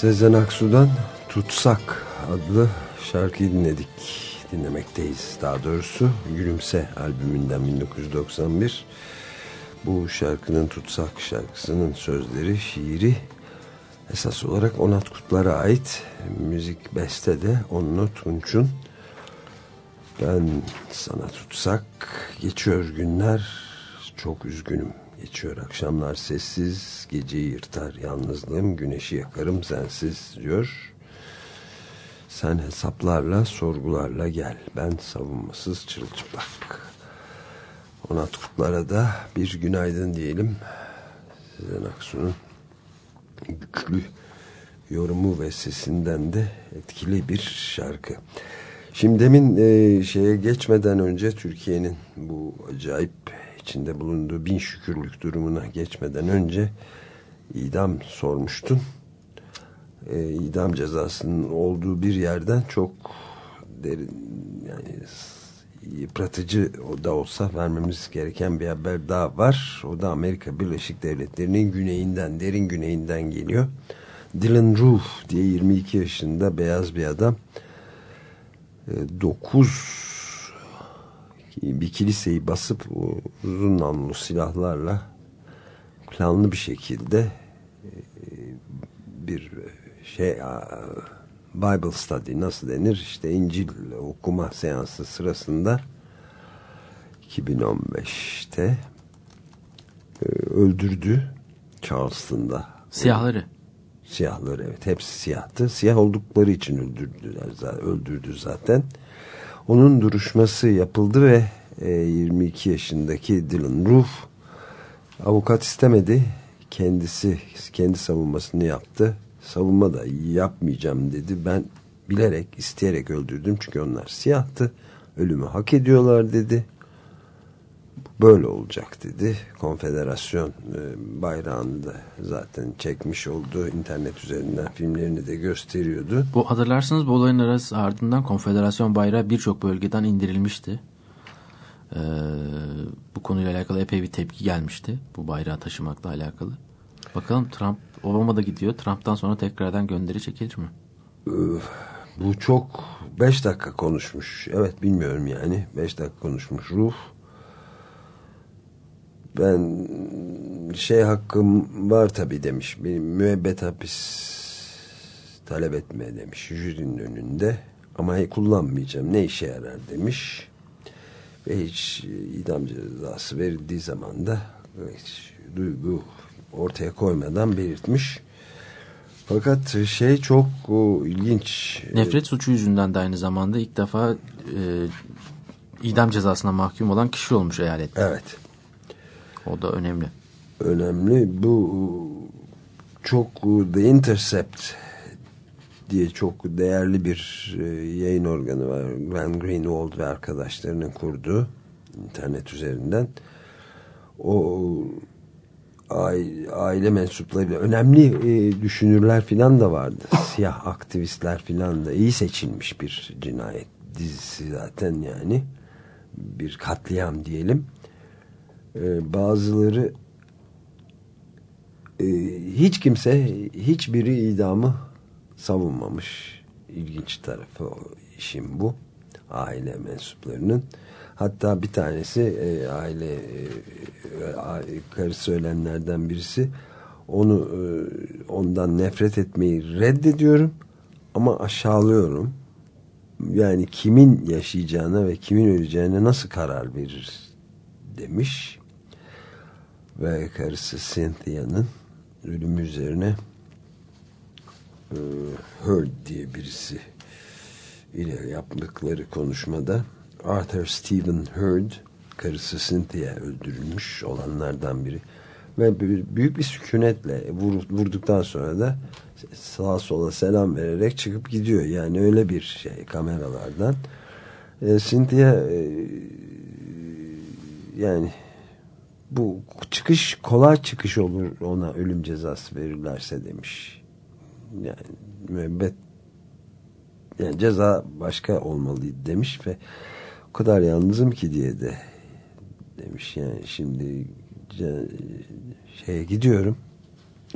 Sezen Aksu'dan Tutsak adlı şarkıyı dinledik. Dinlemekteyiz daha doğrusu. Gülümse albümünden 1991. Bu şarkının Tutsak şarkısının sözleri, şiiri esas olarak Onat Kutlar'a ait. Müzik beste de Onno Tunç'un Ben sana tutsak geçiyor günler çok üzgünüm. Geçiyor akşamlar sessiz, geceyi yırtar yalnızlığım, güneşi yakarım sensiz diyor. Sen hesaplarla, sorgularla gel. Ben savunmasız çırılçıplak. Onat Kutlar'a da bir günaydın diyelim. Sezen Aksu'nun güçlü yorumu ve sesinden de etkili bir şarkı. Şimdi demin e, şeye geçmeden önce Türkiye'nin bu acayip içinde bulunduğu bin şükürlük durumuna geçmeden önce idam sormuştun. E, idam cezasının olduğu bir yerden çok derin yani yıpratıcı da olsa vermemiz gereken bir haber daha var. O da Amerika Birleşik Devletleri'nin güneyinden, derin güneyinden geliyor. Dylan Roof diye 22 yaşında beyaz bir adam. 9 bir kiliseyi basıp uzun namlu silahlarla planlı bir şekilde e, bir şey Bible study nasıl denir işte İncil okuma seansı sırasında 2015'te e, öldürdü Charleston'da. Siyahları. Siyahları evet hepsi siyahtı. Siyah oldukları için öldürdüler zaten, öldürdü zaten. Onun duruşması yapıldı ve e, 22 yaşındaki Dylan Roof avukat istemedi. Kendisi kendi savunmasını yaptı. Savunma da yapmayacağım dedi. Ben bilerek isteyerek öldürdüm çünkü onlar siyahtı. Ölümü hak ediyorlar dedi. Böyle olacak dedi. Konfederasyon e, bayrağını da zaten çekmiş oldu. internet üzerinden filmlerini de gösteriyordu. Bu hatırlarsınız bu olayın arası ardından konfederasyon bayrağı birçok bölgeden indirilmişti. Ee, bu konuyla alakalı epey bir tepki gelmişti. Bu bayrağı taşımakla alakalı. Bakalım Trump, Obama da gidiyor. Trump'tan sonra tekrardan gönderi çekilir mi? Bu çok 5 dakika konuşmuş. Evet bilmiyorum yani. 5 dakika konuşmuş. Ruh ben şey hakkım var tabi demiş. Bir müebbet hapis talep etme demiş jürinin önünde. Ama kullanmayacağım. Ne işe yarar demiş. Ve hiç idam cezası verildiği zaman da hiç duygu ortaya koymadan belirtmiş. Fakat şey çok o, ilginç. Nefret suçu yüzünden de aynı zamanda ilk defa e, idam cezasına mahkum olan kişi olmuş eyalette. Evet. O da önemli. önemli. Bu çok The Intercept diye çok değerli bir e, yayın organı var. Glenn Greenwald ve arkadaşlarının kurduğu internet üzerinden. O aile, mensuplarıyla önemli e, düşünürler filan da vardı. Siyah aktivistler filan da iyi seçilmiş bir cinayet dizisi zaten yani. Bir katliam diyelim. E, bazıları e, hiç kimse hiçbiri idamı savunmamış. İlginç tarafı işin bu. Aile mensuplarının. Hatta bir tanesi e, aile e, karısı ölenlerden birisi onu e, ondan nefret etmeyi reddediyorum ama aşağılıyorum. Yani kimin yaşayacağına ve kimin öleceğine nasıl karar verir demiş ve karısı Cynthia'nın ölümü üzerine e, Heard diye birisi ile yaptıkları konuşmada Arthur Stephen Heard karısı Cynthia öldürülmüş olanlardan biri ve büyük bir sükunetle vur- vurduktan sonra da sağa sola selam vererek çıkıp gidiyor. Yani öyle bir şey kameralardan. E, Cynthia e, yani bu çıkış kolay çıkış olur ona ölüm cezası verirlerse demiş. Yani müebbet yani ceza başka olmalıydı demiş ve o kadar yalnızım ki diye de demiş. Yani şimdi şeye gidiyorum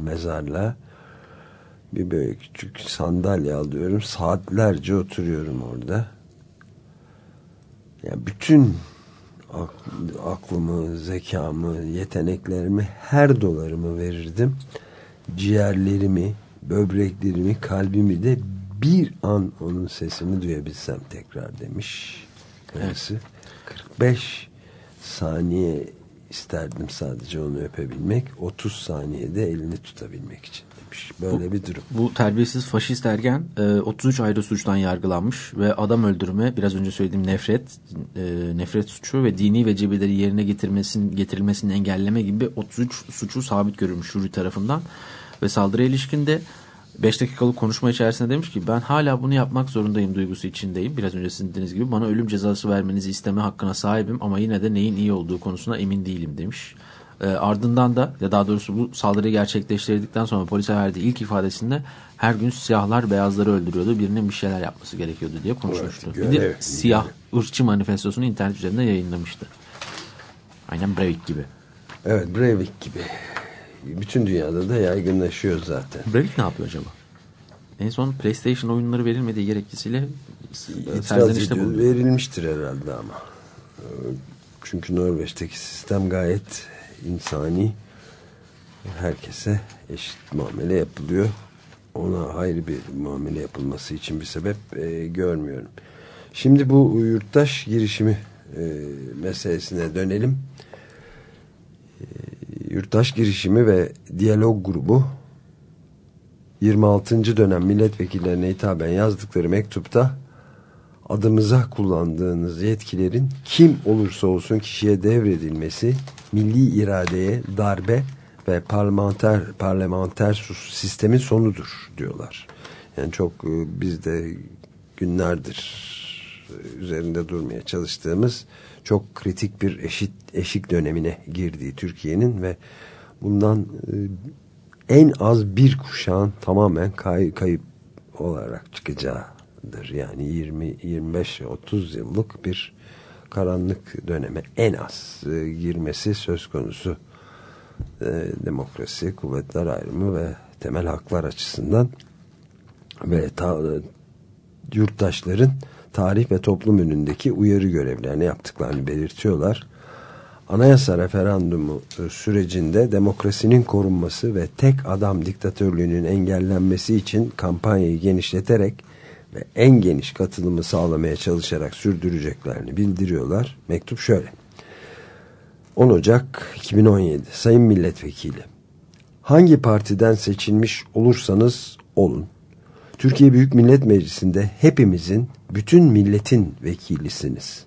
mezarlığa. Bir böyle küçük sandalye alıyorum saatlerce oturuyorum orada. Yani bütün aklımı, zekamı, yeteneklerimi, her dolarımı verirdim. Ciğerlerimi, böbreklerimi, kalbimi de bir an onun sesini duyabilsem tekrar demiş. karısı. 45 saniye isterdim sadece onu öpebilmek. 30 saniyede elini tutabilmek için demiş. Böyle bir durum. Bu terbiyesiz faşist ergen e, 33 ayrı suçtan yargılanmış ve adam öldürme, biraz önce söylediğim nefret, e, nefret suçu ve dini vecibeleri yerine getirmesin, getirilmesini engelleme gibi 33 suçu sabit görülmüş jüri tarafından ve saldırıya ilişkin de 5 dakikalık konuşma içerisinde demiş ki ben hala bunu yapmak zorundayım duygusu içindeyim. Biraz önce sizin dediğiniz gibi bana ölüm cezası vermenizi isteme hakkına sahibim ama yine de neyin iyi olduğu konusunda emin değilim demiş. E, ardından da ya daha doğrusu bu saldırıyı gerçekleştirdikten sonra polise verdiği ilk ifadesinde her gün siyahlar beyazları öldürüyordu. Birinin bir şeyler yapması gerekiyordu diye konuşmuştu. Evet, bir de evet. siyah ırkçı manifestosunu internet üzerinde yayınlamıştı. Aynen Breivik gibi. Evet Breivik gibi. Bütün dünyada da yaygınlaşıyor zaten. Breivik ne yapıyor acaba? En son PlayStation oyunları verilmediği gerekçesiyle serzenişte bulundu. Verilmiştir herhalde ama. Çünkü Norveç'teki sistem gayet insani. Herkese eşit muamele yapılıyor. Ona ayrı bir muamele yapılması için bir sebep e, görmüyorum. Şimdi bu yurttaş girişimi e, meselesine dönelim. E, yurttaş girişimi ve diyalog grubu 26. dönem milletvekillerine hitaben yazdıkları mektupta adımıza kullandığınız yetkilerin kim olursa olsun kişiye devredilmesi milli iradeye darbe ve parlamenter parlamenter sistemin sonudur diyorlar. Yani çok e, biz de günlerdir e, üzerinde durmaya çalıştığımız çok kritik bir eşit eşik dönemine girdiği Türkiye'nin ve bundan e, en az bir kuşağın tamamen kay, kayıp olarak çıkacağıdır. Yani 20 25 30 yıllık bir karanlık döneme en az e, girmesi söz konusu e, demokrasi, kuvvetler ayrımı ve temel haklar açısından ve ta, e, yurttaşların tarih ve toplum önündeki uyarı görevlerini yaptıklarını belirtiyorlar. Anayasa referandumu e, sürecinde demokrasinin korunması ve tek adam diktatörlüğünün engellenmesi için kampanyayı genişleterek ve en geniş katılımı sağlamaya çalışarak sürdüreceklerini bildiriyorlar. Mektup şöyle. 10 Ocak 2017 Sayın Milletvekili Hangi partiden seçilmiş olursanız olun. Türkiye Büyük Millet Meclisi'nde hepimizin, bütün milletin vekilisiniz.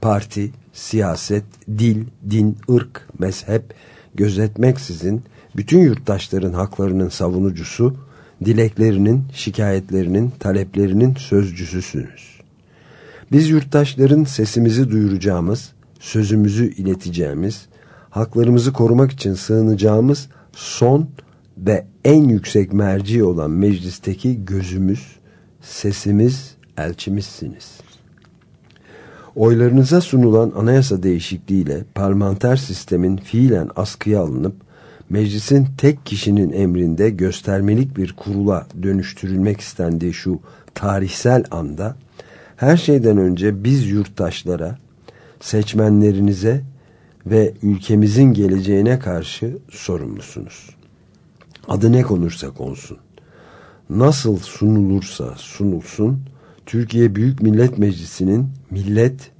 Parti, siyaset, dil, din, ırk, mezhep gözetmeksizin bütün yurttaşların haklarının savunucusu, dileklerinin, şikayetlerinin, taleplerinin sözcüsüsünüz. Biz yurttaşların sesimizi duyuracağımız, sözümüzü ileteceğimiz, haklarımızı korumak için sığınacağımız son ve en yüksek merci olan meclisteki gözümüz, sesimiz, elçimizsiniz. Oylarınıza sunulan anayasa değişikliğiyle parlamenter sistemin fiilen askıya alınıp meclisin tek kişinin emrinde göstermelik bir kurula dönüştürülmek istendiği şu tarihsel anda her şeyden önce biz yurttaşlara, seçmenlerinize ve ülkemizin geleceğine karşı sorumlusunuz. Adı ne konursa konsun. Nasıl sunulursa sunulsun, Türkiye Büyük Millet Meclisi'nin millet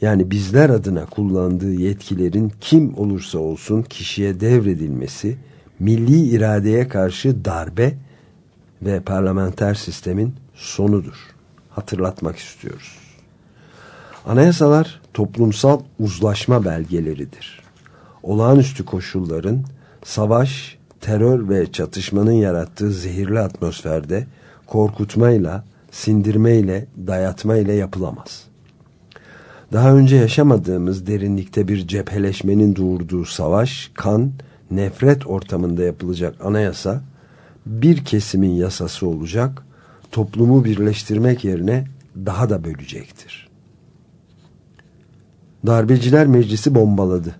yani bizler adına kullandığı yetkilerin kim olursa olsun kişiye devredilmesi milli iradeye karşı darbe ve parlamenter sistemin sonudur. Hatırlatmak istiyoruz. Anayasalar toplumsal uzlaşma belgeleridir. Olağanüstü koşulların savaş, terör ve çatışmanın yarattığı zehirli atmosferde korkutmayla, sindirmeyle, dayatmayla yapılamaz. Daha önce yaşamadığımız derinlikte bir cepheleşmenin doğurduğu savaş, kan, nefret ortamında yapılacak anayasa bir kesimin yasası olacak, toplumu birleştirmek yerine daha da bölecektir. Darbeciler meclisi bombaladı.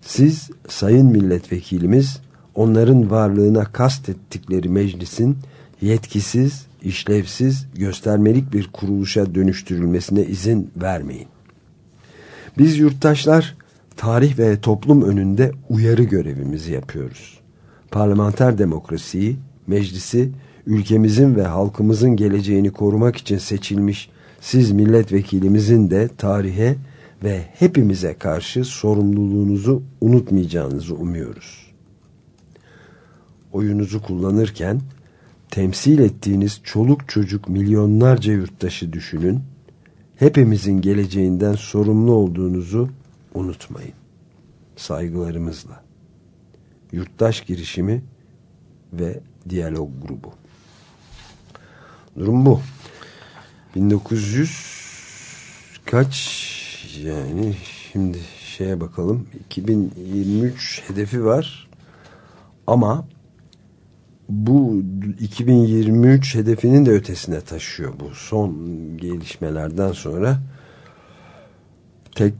Siz sayın milletvekilimiz onların varlığına kastettikleri meclisin yetkisiz, işlevsiz, göstermelik bir kuruluşa dönüştürülmesine izin vermeyin. Biz yurttaşlar tarih ve toplum önünde uyarı görevimizi yapıyoruz. Parlamenter demokrasiyi, meclisi, ülkemizin ve halkımızın geleceğini korumak için seçilmiş Siz milletvekilimizin de tarihe ve hepimize karşı sorumluluğunuzu unutmayacağınızı umuyoruz. Oyunuzu kullanırken temsil ettiğiniz çoluk çocuk milyonlarca yurttaşı düşünün. Hepimizin geleceğinden sorumlu olduğunuzu unutmayın. Saygılarımızla. Yurttaş girişimi ve diyalog grubu. Durum bu. 1900 kaç yani şimdi şeye bakalım 2023 hedefi var ama bu 2023 hedefinin de ötesine taşıyor bu son gelişmelerden sonra tek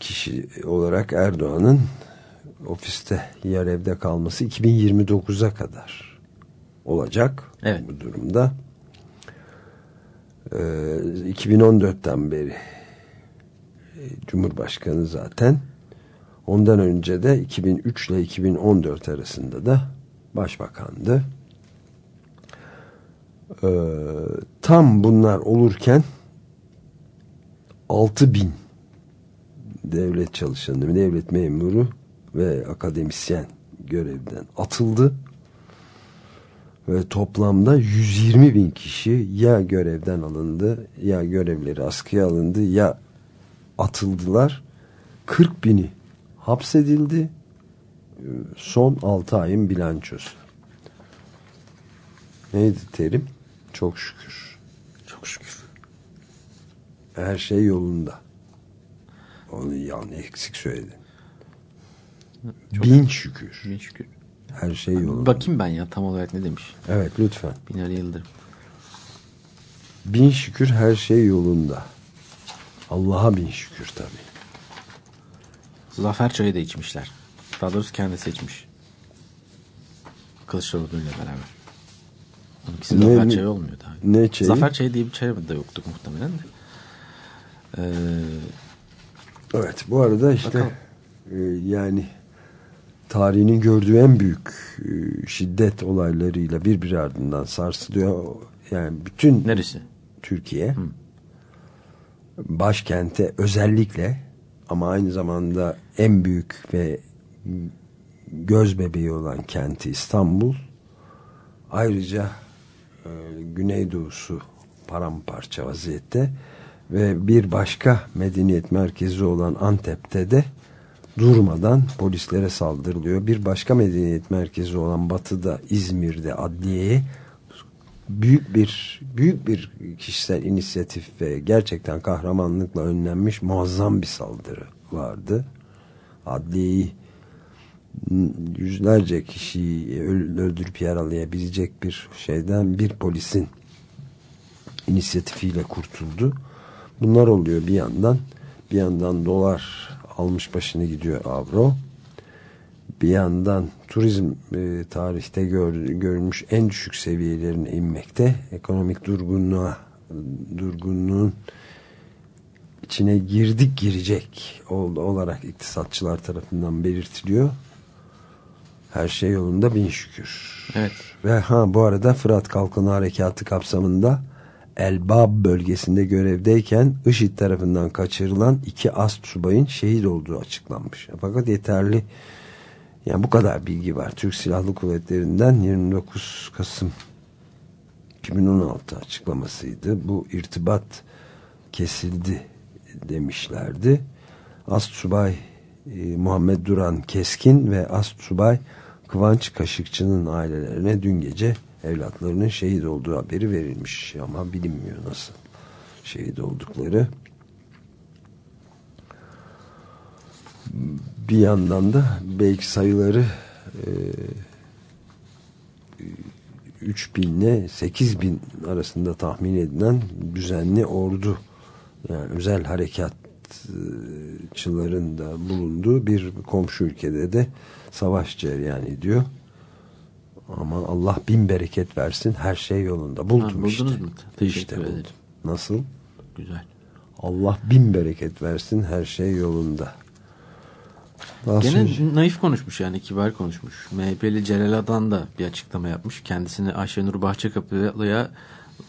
kişi olarak Erdoğan'ın ofiste yer evde kalması 2029'a kadar olacak Evet. bu durumda. Ee, 2014'ten beri e, Cumhurbaşkanı zaten. Ondan önce de 2003 ile 2014 arasında da başbakandı. Ee, tam bunlar olurken 6 bin devlet çalışanı, devlet memuru ve akademisyen görevden atıldı. Ve toplamda 120 bin kişi ya görevden alındı, ya görevleri askıya alındı, ya atıldılar. 40 bini hapsedildi. Son 6 ayın bilançosu. Neydi terim? Çok şükür. Çok şükür. Her şey yolunda. Onu yani eksik söyledin. Bin şükür. Bin şükür. Her şey yolunda. Bakayım ben ya tam olarak ne demiş. Evet lütfen. Binali Yıldırım. Bin şükür her şey yolunda. Allah'a bin şükür tabii. Zafer çayı da içmişler. Daha doğrusu kendisi içmiş. Kılıçdaroğlu ile beraber. Onunkisi Ne- zafer çayı olmuyor tabii. ne çayı? Zafer çayı diye bir çay da yoktu muhtemelen de. Ee, Evet bu arada işte Bakalım. e, yani tarihinin gördüğü en büyük e, şiddet olaylarıyla birbiri ardından sarsılıyor. Yani bütün neresi? Türkiye başkente özellikle ama aynı zamanda en büyük ve göz bebeği olan kenti İstanbul ayrıca e, Güneydoğusu paramparça vaziyette ve bir başka medeniyet merkezi olan Antep'te de durmadan polislere saldırılıyor. Bir başka medeniyet merkezi olan Batı'da İzmir'de adliyeye büyük bir büyük bir kişisel inisiyatif ve gerçekten kahramanlıkla önlenmiş muazzam bir saldırı vardı. Adliyeyi yüzlerce kişiyi öl- öldürüp yaralayabilecek bir şeyden bir polisin inisiyatifiyle kurtuldu. Bunlar oluyor bir yandan. Bir yandan dolar almış başını gidiyor avro. Bir yandan turizm e, tarihte gör, görülmüş en düşük seviyelerine inmekte. Ekonomik durgunluğa durgunluğun içine girdik girecek ol- olarak iktisatçılar tarafından belirtiliyor. Her şey yolunda bin şükür. Evet. Ve ha bu arada Fırat Kalkınma Harekatı kapsamında Elbab bölgesinde görevdeyken IŞİD tarafından kaçırılan iki ast subayın şehit olduğu açıklanmış. Fakat yeterli yani bu kadar bilgi var. Türk Silahlı Kuvvetleri'nden 29 Kasım 2016 açıklamasıydı. Bu irtibat kesildi demişlerdi. Ast subay e, Muhammed Duran Keskin ve Ast subay Kıvanç Kaşıkçı'nın ailelerine dün gece evlatlarının şehit olduğu haberi verilmiş ama bilinmiyor nasıl şehit oldukları. Bir yandan da belki sayıları e, 3000 ile 8000 arasında tahmin edilen düzenli ordu yani özel harekatçıların da bulunduğu bir komşu ülkede de savaş cereyan ediyor. Ama Allah bin bereket versin her şey yolunda. Buldum Ha, buldunuz işte. mu? Teşekkür İşte ederim. buldum. Nasıl? Güzel. Allah bin bereket versin her şey yolunda. Daha Gene sonra- naif konuşmuş yani kibar konuşmuş. MHP'li Celal Adan da bir açıklama yapmış. Kendisini Ayşenur Bahçekapı'ya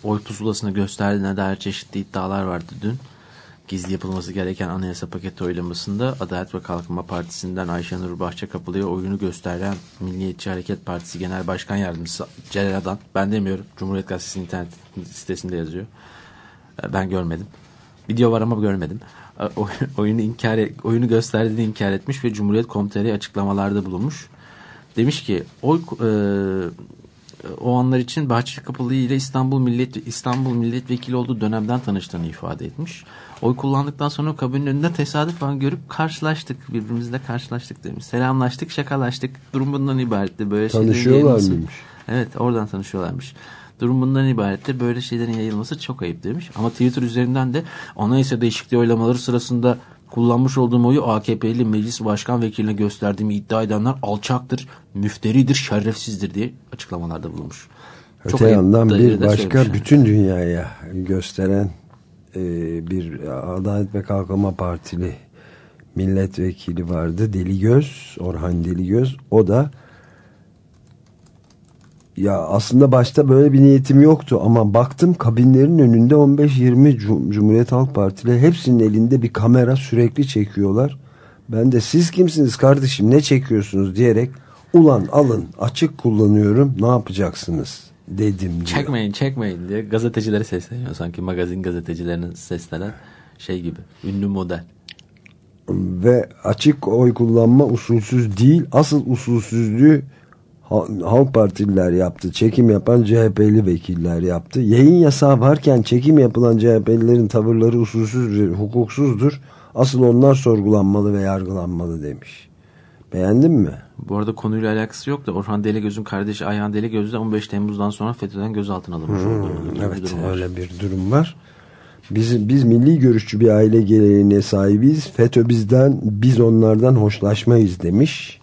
oy pusulasını gösterdiğine dair çeşitli iddialar vardı dün. Gizli yapılması gereken anayasa paketi oylamasında Adalet ve Kalkınma Partisi'nden Ayşenur Bahçekapılı'ya oyunu gösteren Milliyetçi Hareket Partisi Genel Başkan Yardımcısı Celal Adan, ben demiyorum Cumhuriyet Gazetesi internet sitesinde yazıyor. E, Ben görmedim. Video var ama görmedim. E, oy- <laughs> Oyunu inkar e- oyunu gösterdiğini inkar etmiş ve Cumhuriyet Komiteri açıklamalarda bulunmuş. Demiş ki oy e, o anlar için Bahçeli ile İstanbul Millet İstanbul Milletvekili olduğu dönemden tanıştığını ifade etmiş. Oy kullandıktan sonra kabinin önünde tesadüfen görüp karşılaştık. Birbirimizle karşılaştık demiş. Selamlaştık, şakalaştık. Durum bundan ibaretti. Böyle Tanışıyorlar mıymış? Evet oradan tanışıyorlarmış. Durum bundan ibarettir. Böyle şeylerin yayılması çok ayıp demiş. Ama Twitter üzerinden de anayasa değişikliği oylamaları sırasında kullanmış olduğum oyu AKP'li meclis başkan vekiline gösterdiğimi iddia edenler alçaktır, müfteridir, şerefsizdir diye açıklamalarda bulunmuş. Öte ayıp yandan da bir başka yani. bütün dünyaya gösteren e, bir Adalet ve Kalkınma Partili milletvekili vardı. Deligöz, Orhan Deligöz. O da ya aslında başta böyle bir niyetim yoktu ama baktım kabinlerin önünde 15-20 Cum- Cumhuriyet Halk Partili hepsinin elinde bir kamera sürekli çekiyorlar. Ben de siz kimsiniz kardeşim ne çekiyorsunuz diyerek ulan alın açık kullanıyorum ne yapacaksınız dedim diyor. Çekmeyin çekmeyin diye gazetecilere sesleniyor. Sanki magazin gazetecilerinin seslenen şey gibi. Ünlü model. ve açık oy kullanma usulsüz değil asıl usulsüzlüğü Halk Partililer yaptı. Çekim yapan CHP'li vekiller yaptı. Yayın yasağı varken çekim yapılan CHP'lilerin tavırları usulsüz ve hukuksuzdur. Asıl onlar sorgulanmalı ve yargılanmalı demiş. Beğendin mi? Bu arada konuyla alakası yok da Orhan Delegöz'ün kardeşi Ayhan Delegöz de 15 Temmuz'dan sonra FETÖ'den gözaltına alınmış gibi bir Evet durum var. öyle bir durum var. Biz, biz milli görüşçü bir aile geleneğine sahibiz. FETÖ bizden, biz onlardan hoşlaşmayız demiş.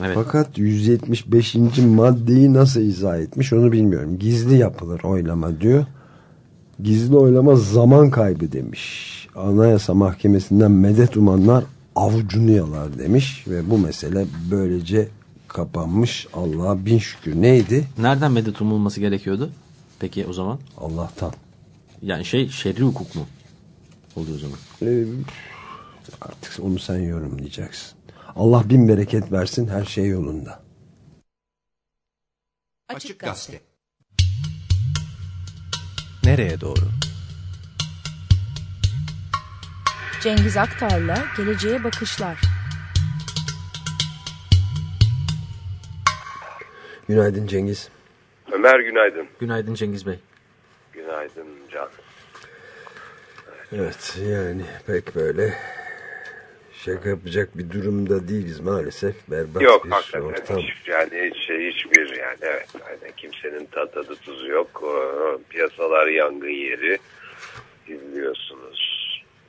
Evet. Fakat 175. maddeyi nasıl izah etmiş onu bilmiyorum. Gizli yapılır oylama diyor. Gizli oylama zaman kaybı demiş. Anayasa Mahkemesi'nden medet umanlar avucunu yalar demiş ve bu mesele böylece kapanmış. Allah'a bin şükür. Neydi? Nereden medet umulması gerekiyordu? Peki o zaman? Allah'tan. Yani şey şerri hukuk mu? Oluyor o zaman. Ee, artık onu sen yorumlayacaksın. Allah bin bereket versin her şey yolunda. Açık Gazete. Nereye doğru? Cengiz Aktar'la Geleceğe Bakışlar. Günaydın Cengiz. Ömer günaydın. Günaydın Cengiz Bey. Günaydın Can. Evet yani pek böyle şaka yapacak bir durumda değiliz maalesef. Berbat Yok bir hakikaten ortam. hiç, yani şey, hiçbir yani evet yani kimsenin tadı tuzu yok. Piyasalar yangın yeri. İzliyorsunuz.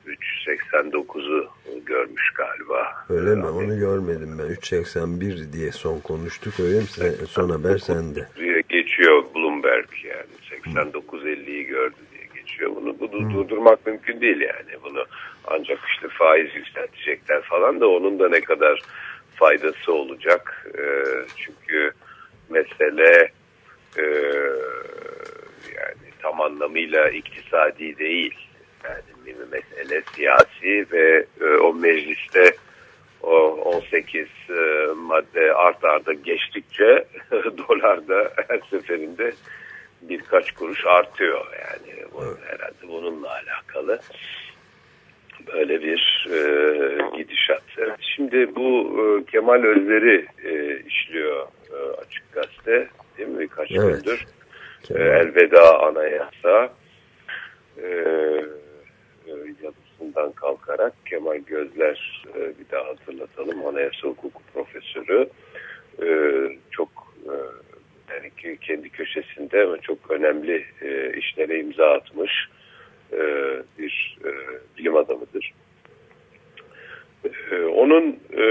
3.89'u görmüş galiba. Öyle mi? Onu görmedim ben. 3.81 diye son konuştuk öyle mi? Sen- son haber sende. Geçiyor Bloomberg yani 89.50'yi gördü diye geçiyor. Bunu, bunu durdurmak mümkün değil yani. Bunu ancak işte faiz yükseltecekler falan da onun da ne kadar faydası olacak. Ee, çünkü mesele e, yani tam anlamıyla iktisadi değil. Yani bir mesele siyasi ve e, o mecliste o 18 e, madde art arda geçtikçe <laughs> dolar da her seferinde birkaç kuruş artıyor yani bu, herhalde bununla alakalı böyle bir e, gidişat. Evet, şimdi bu e, Kemal Özleri e, işliyor e, açık gazete değil mi birkaç Evet. gündür. E, elveda anayasa e, e, yazısından kalkarak Kemal Gözler e, bir daha hatırlatalım anayasa hukuku profesörü e, çok e, yani kendi köşesinde çok önemli e, işlere imza atmış e, bir e, bilim adamıdır. E, onun e,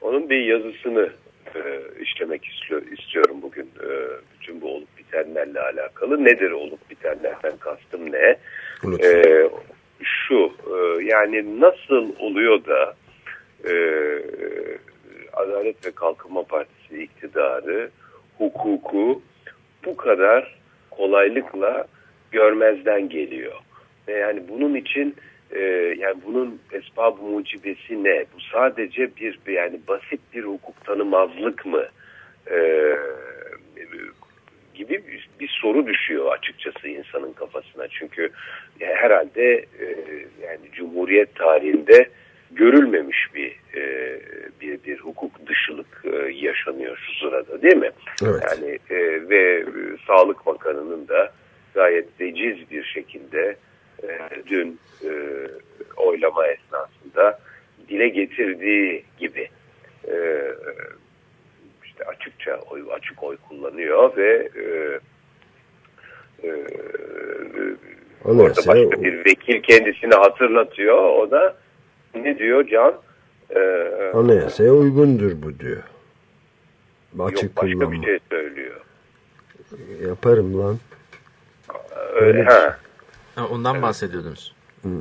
onun bir yazısını e, işlemek istiyor, istiyorum bugün. E, bütün bu olup bitenlerle alakalı. Nedir olup bitenlerden kastım ne? E, şu e, yani nasıl oluyor da e, Adalet ve Kalkınma Partisi iktidarı hukuku bu kadar kolaylıkla görmezden geliyor. Ve yani bunun için e, yani bunun esbab mucibesi ne? Bu sadece bir yani basit bir hukuk tanımazlık mı? E, gibi bir, soru düşüyor açıkçası insanın kafasına. Çünkü herhalde e, yani Cumhuriyet tarihinde görülmemiş bir e, bir, bir hukuk dışılık e, yaşanıyor şu sırada değil mi? Evet. Yani e, ve Sağlık Bakanı'nın da gayet veciz bir şekilde e, dün e, oylama esnasında dile getirdiği gibi e, işte açıkça oy açık oy kullanıyor ve e, e, orada başka bir vekil kendisini hatırlatıyor. O da ne diyor Can? E, anayasaya uygundur bu diyor. Açık yok başka kullanma. bir şey söylüyor. Yaparım lan. Öyle, ha. Ha, ondan bahsediyordunuz. Can,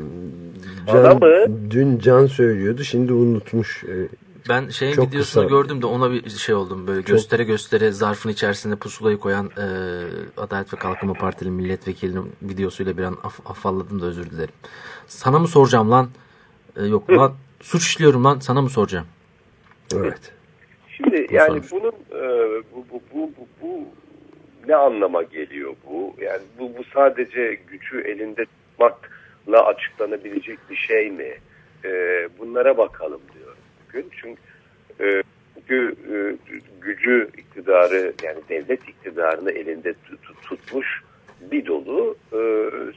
Bana mı? Dün Can söylüyordu şimdi unutmuş. Ee, Ben şeyin Çok videosunu kısa. gördüm de ona bir şey oldum. Böyle göstere göstere zarfın içerisinde pusulayı koyan e, Adalet ve Kalkınma Partili milletvekilinin videosuyla bir an af, afalladım da özür dilerim. Sana mı soracağım lan? E, yok lan suç işliyorum lan sana mı soracağım? Evet. Şimdi Bu yani sonuç. bunun e, bu, bu, bu, bu, bu ne anlama geliyor bu? Yani bu, bu sadece gücü elinde tutmakla açıklanabilecek bir şey mi? E, bunlara bakalım diyorum bugün. Çünkü e, çünkü, e, gücü iktidarı yani devlet iktidarını elinde tut- tutmuş bir dolu e,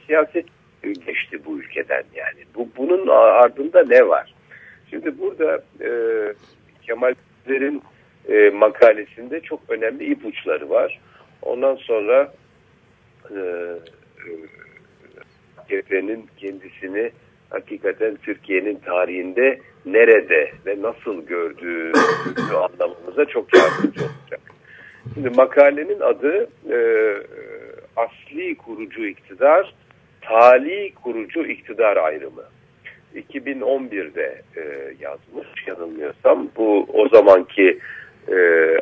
siyaset geçti bu ülkeden yani. Bu bunun ardında ne var? Şimdi burada e, Kemal Kılıçdaroğlu'nun e, makalesinde çok önemli ipuçları var. Ondan sonra e, kendisini hakikaten Türkiye'nin tarihinde nerede ve nasıl gördüğünü <coughs> anlamamıza çok yardımcı olacak. Şimdi makalenin adı e, asli kurucu iktidar, tali kurucu iktidar ayrımı. 2011'de e, yazmış yanılmıyorsam. Bu o zamanki e,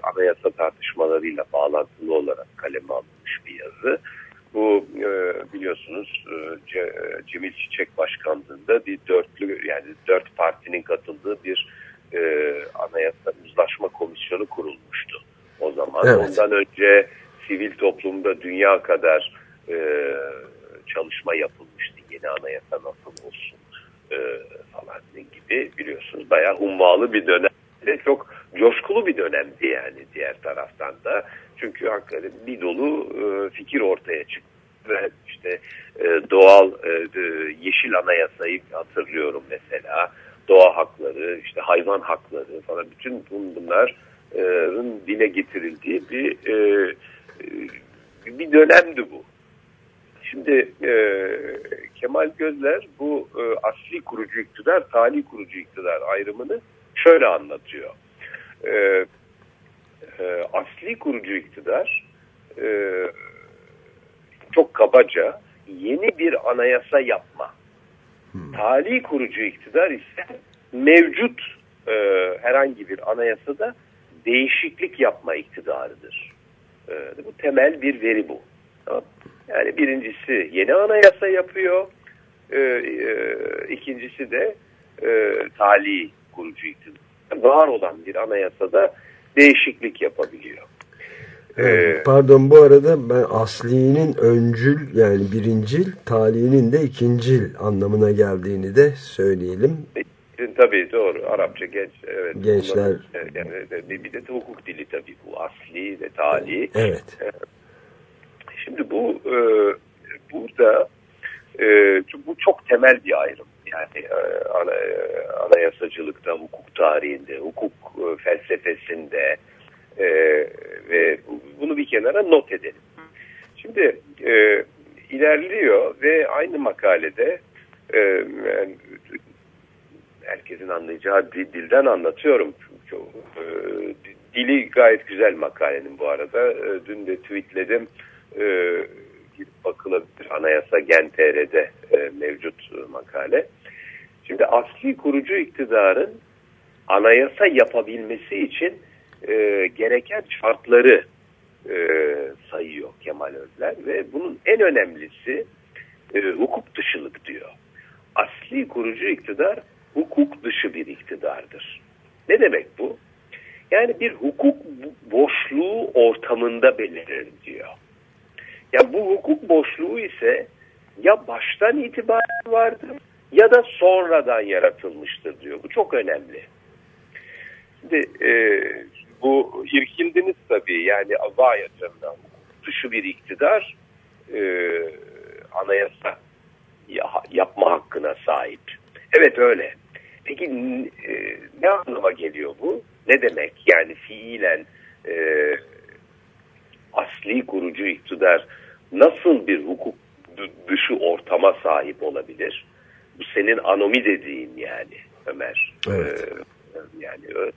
anayasa tartışmalarıyla bağlantılı olarak kaleme alınmış bir yazı. Bu e, biliyorsunuz e, Ce- Cemil Çiçek başkanlığında bir dörtlü yani dört partinin katıldığı bir e, anayasa uzlaşma komisyonu kurulmuştu o zaman. Evet. Ondan önce sivil toplumda dünya kadar e, çalışma yapılmıştı. Yeni anayasa nasıl olsun e, falan gibi biliyorsunuz bayağı hummalı bir dönem coşkulu bir dönemdi yani diğer taraftan da. Çünkü hakikaten bir dolu e, fikir ortaya çıktı ve işte e, doğal e, yeşil anayasayı hatırlıyorum mesela. Doğa hakları, işte hayvan hakları falan bütün bun- bunların dile getirildiği bir bir dönemdi bu. Şimdi e, Kemal Gözler bu e, asli kurucu iktidar, tali kurucu iktidar ayrımını şöyle anlatıyor. E, e, kurucu iktidar e, çok kabaca yeni bir anayasa yapma. Tali kurucu iktidar ise mevcut e, herhangi bir anayasada değişiklik yapma iktidarıdır. E, bu temel bir veri bu. Tamam. Yani birincisi yeni anayasa yapıyor. E, e, ikincisi de e, tali kurucu iktidar. Var olan bir anayasada değişiklik yapabiliyor. Ee, Pardon bu arada ben asli'nin öncül yani birincil, talihinin de ikincil anlamına geldiğini de söyleyelim. E, Tabii doğru. Arapça genç. Evet, Gençler- e, yani, bir bir de hukuk dili tabii bu. Asli ve tali. Evet. Şimdi bu e, burada e, bu çok temel bir ayrım. Yani e, ana, e, anayasacılıkta, hukuk tarihinde, hukuk e, felsefesinde e, ve bu- bunu bir kenara not edelim. Şimdi e, ilerliyor ve aynı makalede e, yani, herkesin anlayacağı di- dilden anlatıyorum. Çok, e, dili gayet güzel makalenin bu arada. E, dün de tweetledim. E, girip bakılabilir. Anayasa Gen TR'de e, mevcut makale. Şimdi asli kurucu iktidarın anayasa yapabilmesi için e, gereken şartları e, sayıyor Kemal Özler ve bunun en önemlisi e, hukuk dışılık diyor. Asli kurucu iktidar hukuk dışı bir iktidardır. Ne demek bu? Yani bir hukuk boşluğu ortamında belirir diyor. Ya bu hukuk boşluğu ise ya baştan itibaren vardır ya da sonradan yaratılmıştır diyor. Bu çok önemli. Şimdi e, bu irkildiniz tabii yani vay canına dışı bir iktidar e, anayasa ya- yapma hakkına sahip. Evet öyle. Peki e, ne anlama geliyor bu? Ne demek? Yani fiilen e, asli kurucu iktidar nasıl bir hukuk dışı ortama sahip olabilir? Bu senin anomi dediğin yani Ömer. Evet. Ee, yani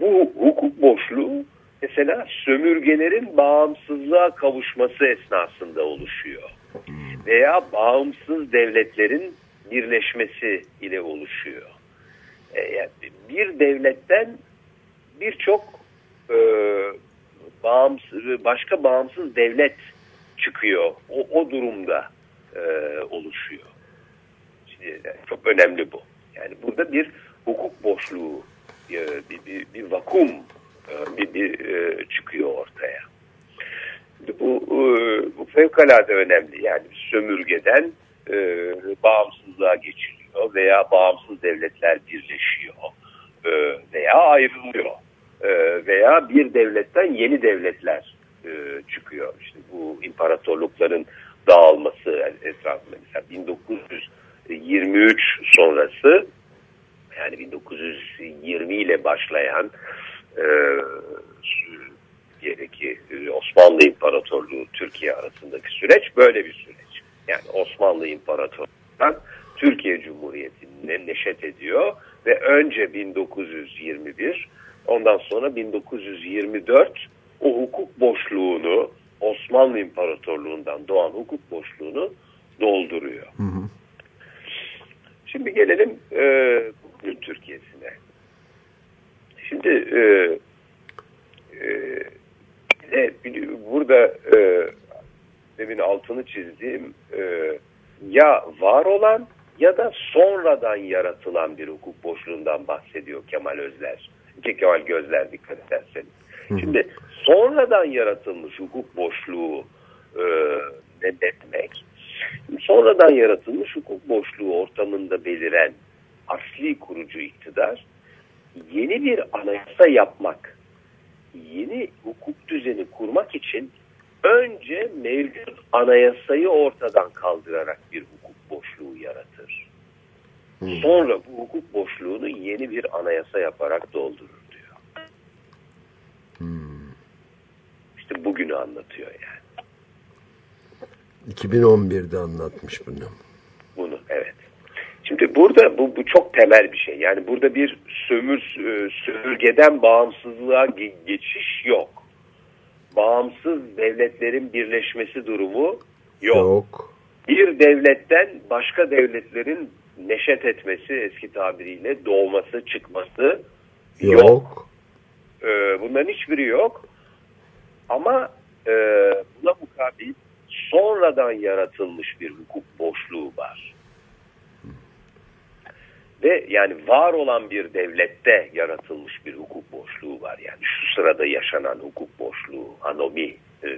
bu hukuk boşluğu mesela sömürgelerin bağımsızlığa kavuşması esnasında oluşuyor. Veya bağımsız devletlerin birleşmesi ile oluşuyor. Ee, yani bir devletten birçok e, bağımsız başka bağımsız devlet çıkıyor. O, o durumda e, oluşuyor. Şimdi, yani çok önemli bu. Yani burada bir hukuk boşluğu, e, bir, bir, bir vakum e, bir, bir e, çıkıyor ortaya. Bu, e, bu fevkalade önemli. Yani sömürgeden bağımsızlığa geçiliyor veya bağımsız devletler birleşiyor veya ayrılıyor veya bir devletten yeni devletler çıkıyor. İşte bu imparatorlukların dağılması etrafında mesela 1923 sonrası yani 1920 ile başlayan e, Türkiye'deki e, Osmanlı İmparatorluğu Türkiye arasındaki süreç böyle bir süreç. Yani Osmanlı İmparatorluğu'ndan Türkiye Cumhuriyeti'ne neşet ediyor ve önce 1921 ondan sonra 1924 o hukuk boşluğunu Osmanlı İmparatorluğu'ndan doğan hukuk boşluğunu dolduruyor. Şimdi gelelim e, bugün Türkiye'sine. Şimdi e, e, burada e, demin altını çizdiğim e, ya var olan ya da sonradan yaratılan bir hukuk boşluğundan bahsediyor Kemal Özler. Ke- Kemal Gözler dikkat ederseniz. Şimdi sonradan yaratılmış hukuk boşluğu e, ne demek? Sonradan yaratılmış hukuk boşluğu ortamında beliren asli kurucu iktidar yeni bir anayasa yapmak, yeni hukuk düzeni kurmak için önce mevcut anayasayı ortadan kaldırarak bir hukuk boşluğu yaratır. Sonra bu hukuk boşluğunu yeni bir anayasa yaparak doldurur diyor. İşte bugünü anlatıyor yani. 2011'de anlatmış bunu. Şimdi burada bu, bu çok temel bir şey. Yani burada bir sömür e, sömürgeden bağımsızlığa ge- geçiş yok. Bağımsız devletlerin birleşmesi durumu yok. Yok. Bir devletten başka devletlerin neşet etmesi eski tabiriyle doğması, çıkması yok. Yok. Ee, bunların hiçbiri yok. Ama e, buna mukabil sonradan yaratılmış bir hukuk boşluğu var. Ve yani var olan bir devlette yaratılmış bir hukuk boşluğu var. Yani şu sırada yaşanan hukuk boşluğu, anomi e,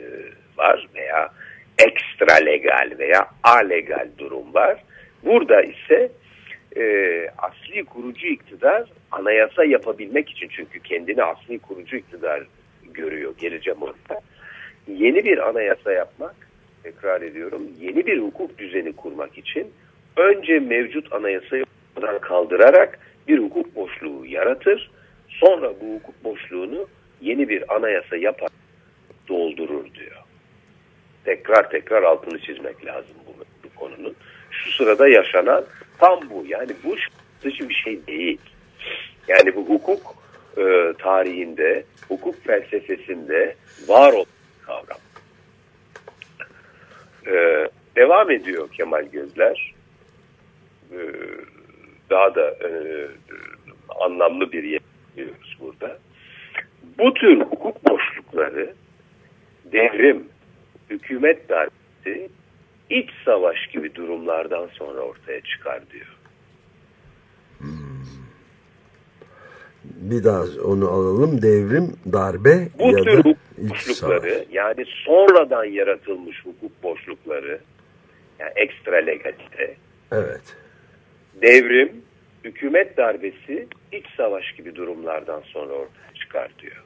var veya ekstra legal veya alegal durum var. Burada ise e, asli kurucu iktidar anayasa yapabilmek için çünkü kendini asli kurucu iktidar görüyor. Geleceğim orada. Yeni bir anayasa yapmak, tekrar ediyorum, yeni bir hukuk düzeni kurmak için önce mevcut anayasayı ortadan kaldırarak bir hukuk boşluğu yaratır. Sonra bu hukuk boşluğunu yeni bir anayasa yapar, doldurur diyor. Tekrar tekrar altını çizmek lazım bu, bu konunun. Şu sırada yaşanan tam bu. Yani bu dışı bir şey değil. Yani bu hukuk e, tarihinde, hukuk felsefesinde var olan kavram. E, devam ediyor Kemal Gözler. E, daha da e, anlamlı bir yer görüyoruz burada. Bu tür hukuk boşlukları devrim, hükümet darbesi iç savaş gibi durumlardan sonra ortaya çıkar diyor. Bir daha onu alalım. Devrim, darbe Bu ya tür da hukuk boşlukları savaş. yani sonradan yaratılmış hukuk boşlukları yani ekstra legalite, Evet. Devrim, hükümet darbesi iç savaş gibi durumlardan sonra ortaya çıkar diyor.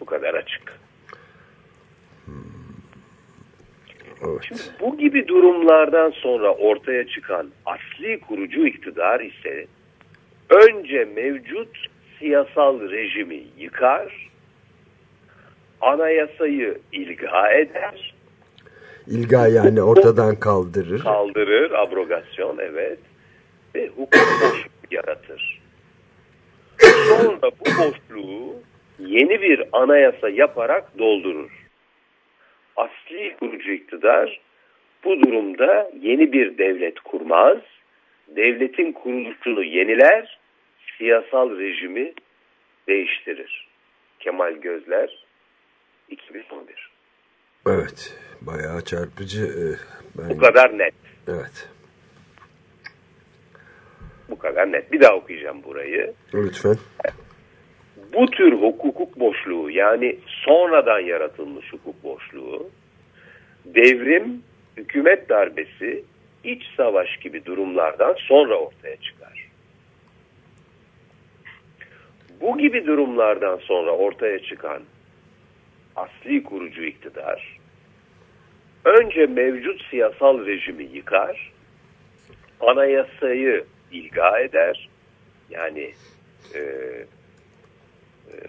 Bu kadar açık. Evet. Bu gibi durumlardan sonra ortaya çıkan asli kurucu iktidar ise önce mevcut siyasal rejimi yıkar, anayasayı ilga eder, İlga yani ortadan kaldırır. kaldırır, abrogasyon evet ve hukuk boşluğu yaratır. Sonra bu boşluğu yeni bir anayasa yaparak doldurur. Asli kurucu iktidar bu durumda yeni bir devlet kurmaz, devletin kuruluşunu yeniler, siyasal rejimi değiştirir. Kemal Gözler 2011. Evet. Bayağı çarpıcı. e, Ben... Bu kadar net. Evet. Bu kadar net. Bir daha okuyacağım burayı. Lütfen. bu tür hukuk, hukuk boşluğu yani sonradan yaratılmış hukuk boşluğu, devrim, hükümet darbesi, iç savaş gibi durumlardan sonra ortaya çıkar. Bu gibi durumlardan sonra ortaya çıkan asli kurucu iktidar, önce mevcut siyasal rejimi yıkar, anayasayı ilga eder, yani e,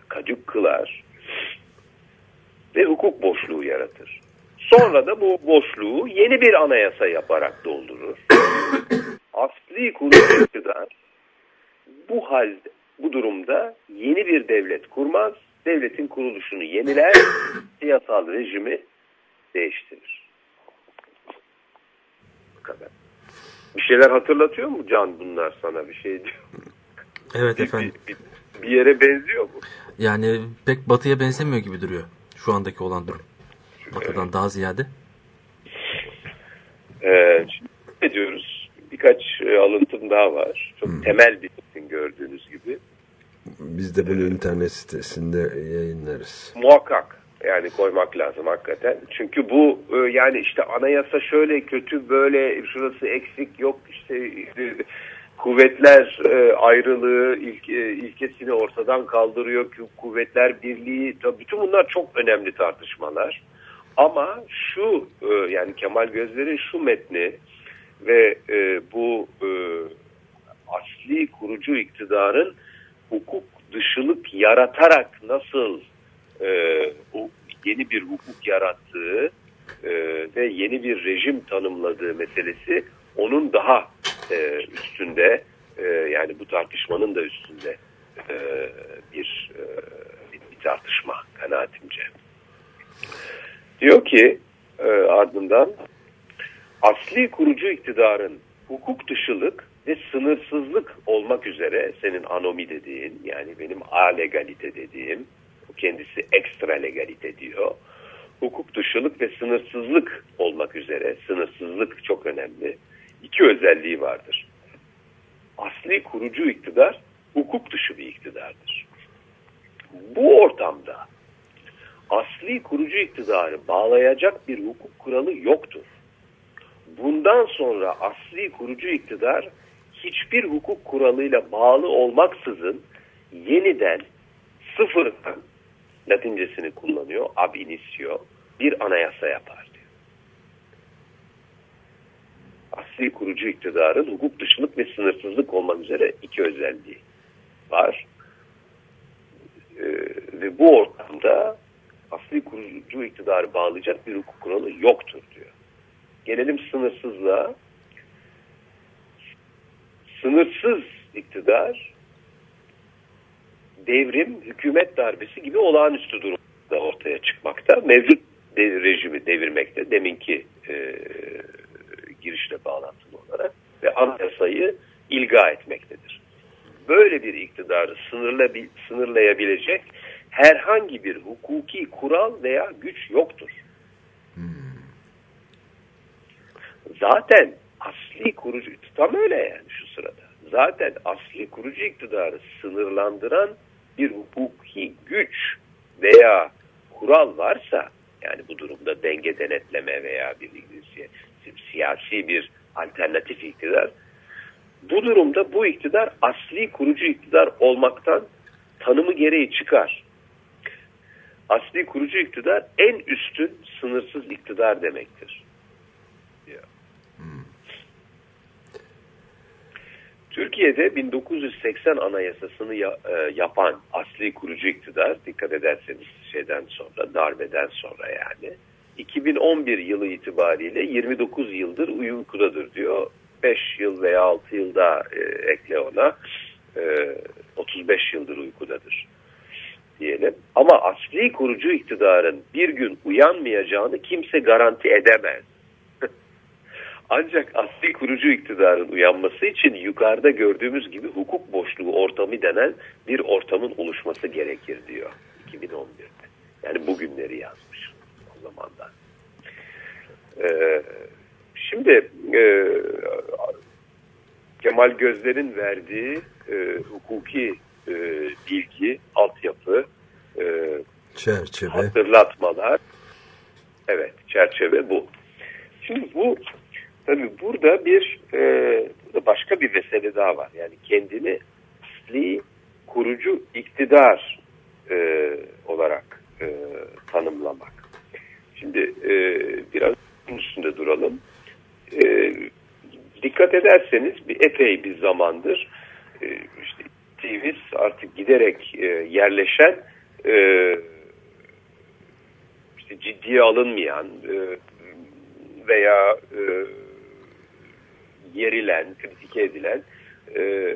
kadük kılar ve hukuk boşluğu yaratır. Sonra da bu boşluğu yeni bir anayasa yaparak doldurur. <coughs> Asli kurucu iktidar bu halde bu durumda yeni bir devlet kurmaz, devletin kuruluşunu yeniler, <coughs> siyasal rejimi değiştirir. Bu kadar. Bir şeyler hatırlatıyor mu Can bunlar sana bir şey diyor? Evet Bir, efendim. bir, bir yere benziyor mu? Yani pek batıya benzemiyor gibi duruyor. Şu andaki olan durum. Batıdan daha ziyade. Ee, şimdi ne diyoruz? Birkaç e, alıntım daha var. Çok temel bir metin gördüğünüz gibi. Biz de bunu internet sitesinde yayınlarız. Muhakkak yani koymak lazım hakikaten. Çünkü bu e, yani işte anayasa şöyle kötü böyle şurası eksik yok işte e, kuvvetler e, ayrılığı ilk, e, ilkesini ortadan kaldırıyor. Kü- Kuvvetler birliği bütün bunlar çok önemli tartışmalar. Ama şu yani Kemal Gözler'in şu metni ve bu asli kurucu iktidarın hukuk dışılık yaratarak nasıl e, o yeni bir hukuk yarattığı e, ve yeni bir rejim tanımladığı meselesi onun daha e, üstünde e, yani bu tartışmanın da üstünde e, bir, e, bir, tartışma kanaatimce. Diyor ki e, ardından asli kurucu iktidarın hukuk dışılık ve sınırsızlık olmak üzere senin anomi dediğin yani benim alegalite dediğim kendisi ekstra legalite diyor. Hukuk dışılık ve sınırsızlık olmak üzere sınırsızlık çok önemli. İki özelliği vardır. Asli kurucu iktidar hukuk dışı bir iktidardır. Bu ortamda asli kurucu iktidarı bağlayacak bir hukuk kuralı yoktur. Bundan sonra asli kurucu iktidar hiçbir hukuk kuralıyla bağlı olmaksızın yeniden sıfırdan latincesini kullanıyor ab initio bir anayasa yapar diyor. Asli kurucu iktidarın hukuk dışılık ve sınırsızlık olmak üzere iki özelliği var. Ee, ve bu ortamda asli kurucu iktidarı bağlayacak bir hukuk kuralı yoktur diyor. Gelelim sınırsızlığa. Sınırsız iktidar devrim, hükümet darbesi gibi olağanüstü durumda ortaya çıkmakta. Mevcut de, rejimi devirmekte. Deminki e, girişle bağlantılı olarak ve anayasayı ilga etmektedir. Böyle bir iktidarı sınırla, sınırlayabilecek herhangi bir hukuki kural veya güç yoktur. Zaten asli kurucu tam öyle yani şu sırada. Zaten asli kurucu iktidarı sınırlandıran bir hukuki güç veya kural varsa yani bu durumda denge denetleme veya bir si- siyasi bir alternatif iktidar bu durumda bu iktidar asli kurucu iktidar olmaktan tanımı gereği çıkar. Asli kurucu iktidar en üstün sınırsız iktidar demektir. Türkiye'de 1980 anayasasını ya- e, yapan asli kurucu iktidar dikkat ederseniz şeyden sonra darbeden sonra yani 2011 yılı itibariyle 29 yıldır uykudadır diyor. 5 yıl veya 6 yılda e, ekle ona e, 35 yıldır uykudadır diyelim. Ama asli kurucu iktidarın bir gün uyanmayacağını kimse garanti edemez. Ancak asli kurucu iktidarın uyanması için yukarıda gördüğümüz gibi hukuk boşluğu ortamı denen bir ortamın oluşması gerekir diyor 2011'de. Yani bugünleri yazmış o zamandan. Ee, şimdi e, Kemal Gözler'in verdiği e, hukuki e, bilgi, altyapı, e, Çerçeve. hatırlatmalar. Evet, çerçeve bu. Şimdi bu tabii burada bir e, burada başka bir mesele daha var. Yani kendini asli kurucu iktidar e, olarak e, tanımlamak. Şimdi e, biraz üstünde duralım. E, dikkat ederseniz bir epey bir zamandır e, işte aktivist artık giderek e, yerleşen e, işte ciddiye alınmayan e, veya e, yerilen, kritike edilen e,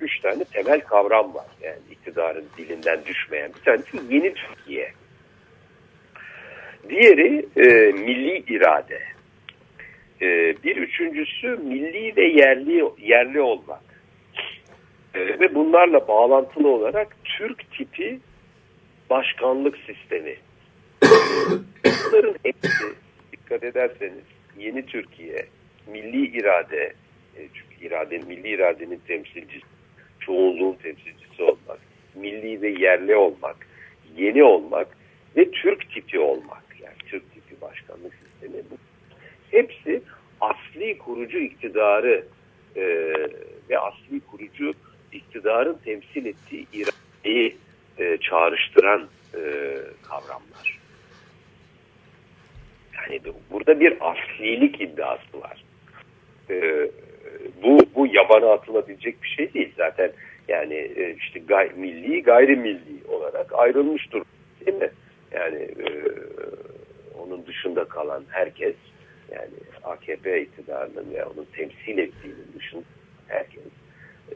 üç tane temel kavram var. Yani iktidarın dilinden düşmeyen. Bir tanesi yeni Türkiye. Diğeri e, milli irade. E, bir üçüncüsü milli ve yerli yerli olmak. E, ve bunlarla bağlantılı olarak Türk tipi başkanlık sistemi. Bunların hepsi dikkat ederseniz yeni Türkiye, milli irade, e, çünkü irade, milli iradenin temsilcisi, çoğunluğun temsilcisi olmak, milli ve yerli olmak, yeni olmak ve Türk tipi olmak. Yani Türk tipi başkanlık sistemi. Bu hepsi asli kurucu iktidarı e, ve asli kurucu iktidarın temsil ettiği iradeyi e, çağrıştıran e, kavramlar. Yani bu- burada bir aslilik iddiası var. E, bu, bu yabana atılabilecek bir şey değil. Zaten yani e, işte gay, milli gayrimilli olarak ayrılmış durumda değil mi? Yani e, onun dışında kalan herkes yani AKP iktidarının ve onun temsil ettiğinin dışında herkes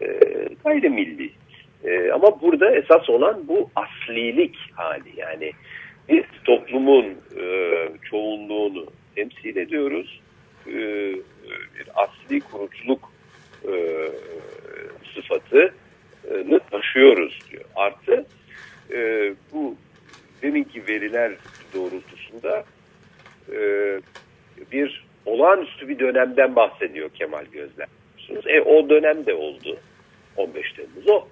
e, gayrimilli. E, ama burada esas olan bu aslilik hali. Yani biz toplumun e, çoğunluğunu temsil ediyoruz. E, bir asli kuruculuk e, sıfatını taşıyoruz diyor. Artı e, bu deminki veriler doğrultusunda e, bir olağanüstü bir dönemden bahsediyor Kemal Gözler. E, o dönem de oldu. 15 Temmuz o.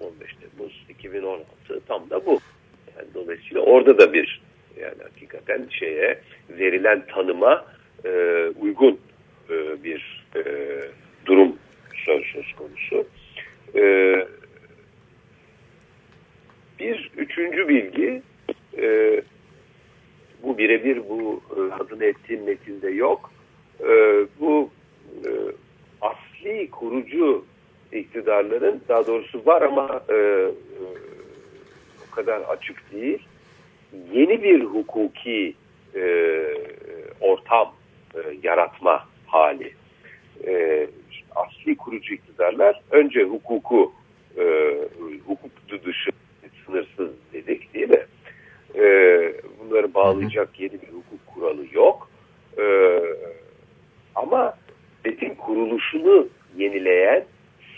15 Temmuz 2016 tam da bu. Yani dolayısıyla orada da bir yani hakikaten şeye verilen tanıma e, uygun e, bir e, durum söz, konusu. E, bir üçüncü bilgi bu birebir bu adını ettiğim metinde yok. Bu asli kurucu iktidarların daha doğrusu var ama o kadar açık değil. Yeni bir hukuki ortam yaratma hali. E, asli kurucu iktidarlar önce hukuku e, hukuk dışı sınırsız dedik değil mi? E, bunları bağlayacak yeni bir hukuk kuralı yok. E, ama devletin kuruluşunu yenileyen,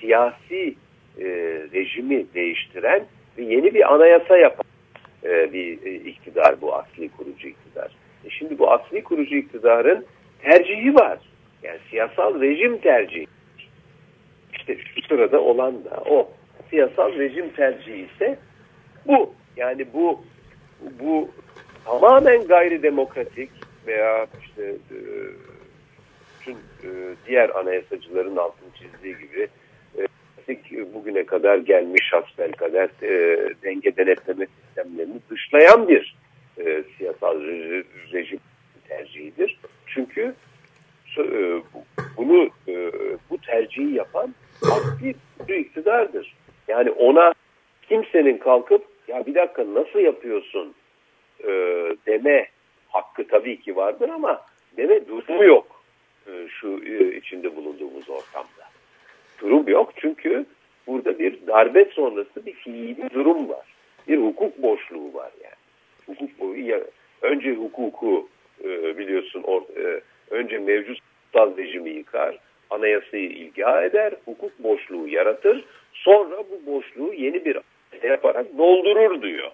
siyasi e, rejimi değiştiren ve yeni bir anayasa yapan e, bir e, iktidar bu asli kurucu iktidar. E şimdi bu asli kurucu iktidarın tercihi var. Yani siyasal rejim tercihi. İşte şu sırada olan da o. Siyasal rejim tercihi ise bu. Yani bu bu tamamen gayri demokratik veya işte e, bütün e, diğer anayasacıların altını çizdiği gibi e, bugüne kadar gelmiş hasbelkader e, denge denetleme sistemlerini dışlayan bir e, siyasal re- rejim tercihidir. Çünkü bunu e, bu tercihi yapan asli bir iktidardır. Yani ona kimsenin kalkıp ya bir dakika nasıl yapıyorsun e, deme hakkı tabii ki vardır ama deme durumu yok e, şu e, içinde bulunduğumuz ortamda. Durum yok çünkü burada bir darbe sonrası bir fiili durum var. Bir hukuk boşluğu var yani. Hukuk önce hukuku e, biliyorsun or- e, önce mevcut hukuksal rejimi yıkar, anayasayı ilga eder, hukuk boşluğu yaratır. Sonra bu boşluğu yeni bir yaparak doldurur diyor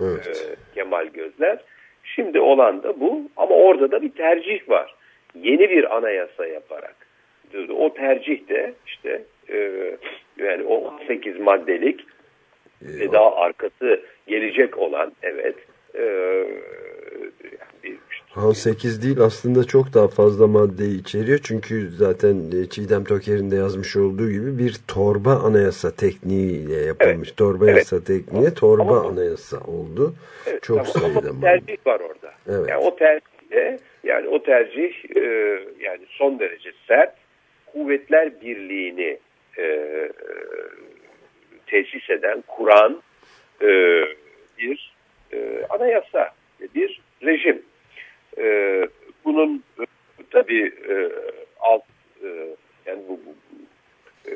Evet. e, Kemal Gözler. Şimdi olan da bu ama orada da bir tercih var. Yeni bir anayasa yaparak. O tercih de işte e, yani o 18 maddelik ve daha arkası gelecek olan evet e, 18 değil aslında çok daha fazla maddeyi içeriyor. Çünkü zaten e, Çiğdem Toker'in de yazmış olduğu gibi bir torba anayasa tekniğiyle yapılmış. Torba Evet. yasa tekniği torba Ama anayasa oldu. Evet, çok tamam. sayıda madde. tercih var orada. Evet. Yani o tercihte yani o tercih e, yani son derece sert kuvvetler birliğini e, e, tesis eden, kuran e, bir e, anayasa, bir rejim. E, bunun tabii e, alt e, yani bu, bu e,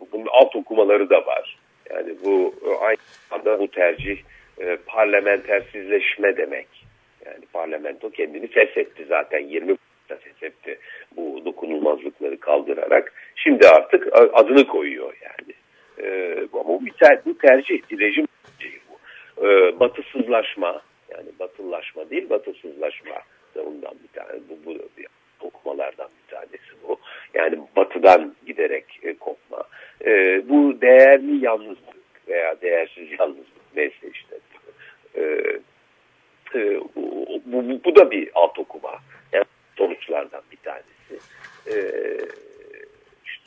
bu- bunun alt okumaları da var. Yani bu e, aynı zamanda bu tercih e, parlamentersizleşme demek. Yani parlamento kendini feshetti zaten 20 da feshetti bu dokunulmazlıkları kaldırarak. Şimdi artık adını koyuyor yani. E, ama bu, bir ter, bu tercih, bir rejim tercihi bu. E, batısızlaşma yani batılılaşma değil batısızlaşma da ondan bir tane bu, bu okumalardan bir tanesi bu. Yani batıdan giderek e, kopma. E, bu değerli yalnızlık veya değersiz yalnızlık neyse işte. E, e, bu, bu, bu da bir alt okuma. Yani sonuçlardan bir tanesi. E, işte,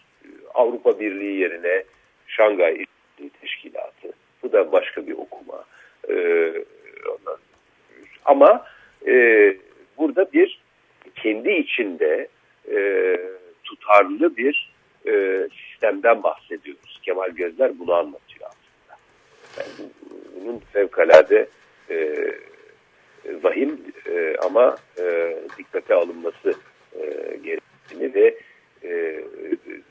Avrupa Birliği yerine Şangay İşbirliği Teşkilatı. Bu da başka bir okuma. E, ondan- ama e, burada bir kendi içinde e, tutarlı bir e, sistemden bahsediyoruz. Kemal Gözler bunu anlatıyor aslında. Yani bu- bunun fevkalade e, vahim e, ama e, dikkate alınması e, gerektiğini ve e,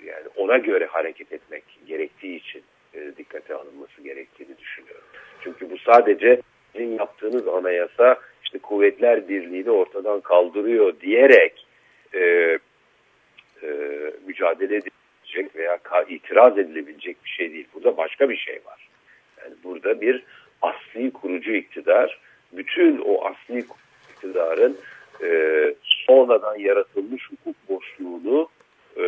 yani ona göre hareket etmek gerektiği için e, dikkate alınması gerektiğini düşünüyorum. Çünkü bu sadece sizin yaptığınız anayasa işte kuvvetler birliğini ortadan kaldırıyor diyerek e, e, mücadele edilecek veya itiraz edilebilecek bir şey değil. Burada başka bir şey var. Yani burada bir asli kurucu iktidar bütün o asli iktidarın e, sonradan yaratılmış hukuk boşluğunu e,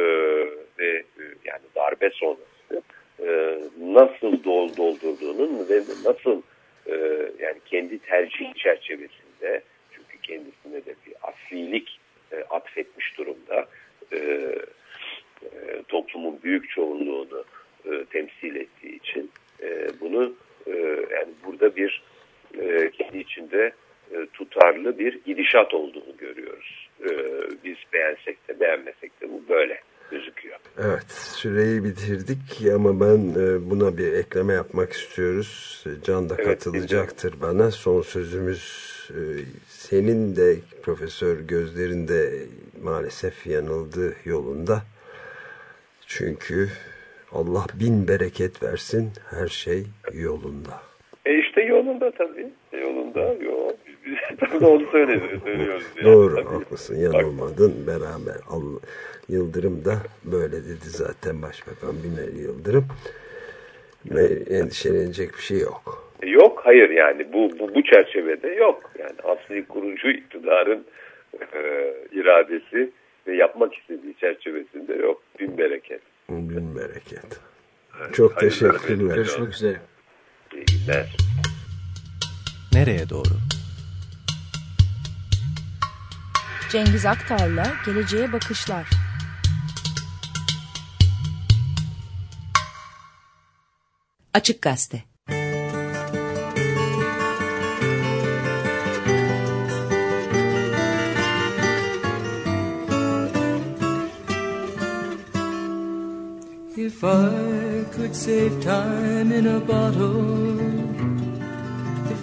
ve e, yani darbe sonrası e, nasıl dol doldurduğunun ve nasıl e, yani kendi tercih çerçevesinde çünkü kendisine de bir aslilik e, atfetmiş durumda e, e, toplumun büyük çoğunluğunu e, temsil ettiği için e, bunu e, yani burada bir e, kendi içinde e, tutarlı bir gidişat olduğunu görüyoruz. E, biz beğensek de beğenmesek de bu böyle gözüküyor. Evet süreyi bitirdik ama ben e, buna bir ekleme yapmak istiyoruz. Can da Evet, katılacaktır bana. Son sözümüz e, senin de profesör gözlerin de maalesef yanıldı yolunda. Çünkü Allah bin bereket versin her şey yolunda. E işte yolunda tabii. Yolunda. Yo, biz <laughs> onu söylüyoruz. söylüyoruz yani. Doğru Tabii. haklısın yanılmadın beraber. Yıldırım da böyle dedi zaten Başbakan Binali Yıldırım. Ve endişelenecek bir şey yok. Yok hayır yani bu, bu, bu çerçevede yok. Yani asli kurucu iktidarın e, iradesi ve yapmak istediği çerçevesinde yok. Bin bereket. Bin bereket. Çok teşekkürler. Görüşmek üzere. Nereye doğru? Cengiz Aktar'la Geleceğe Bakışlar. Açık Gazete. If I could save time in a bottle,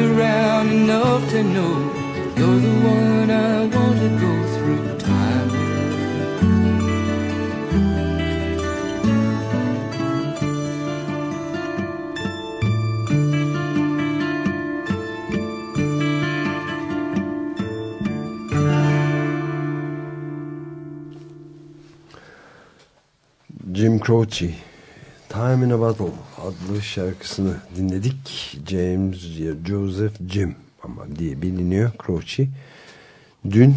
Around enough to know you're the one I want to go through time. Jim Croce Time in a Bottle adlı şarkısını dinledik. James Joseph Jim ama diye biliniyor Croce. Dün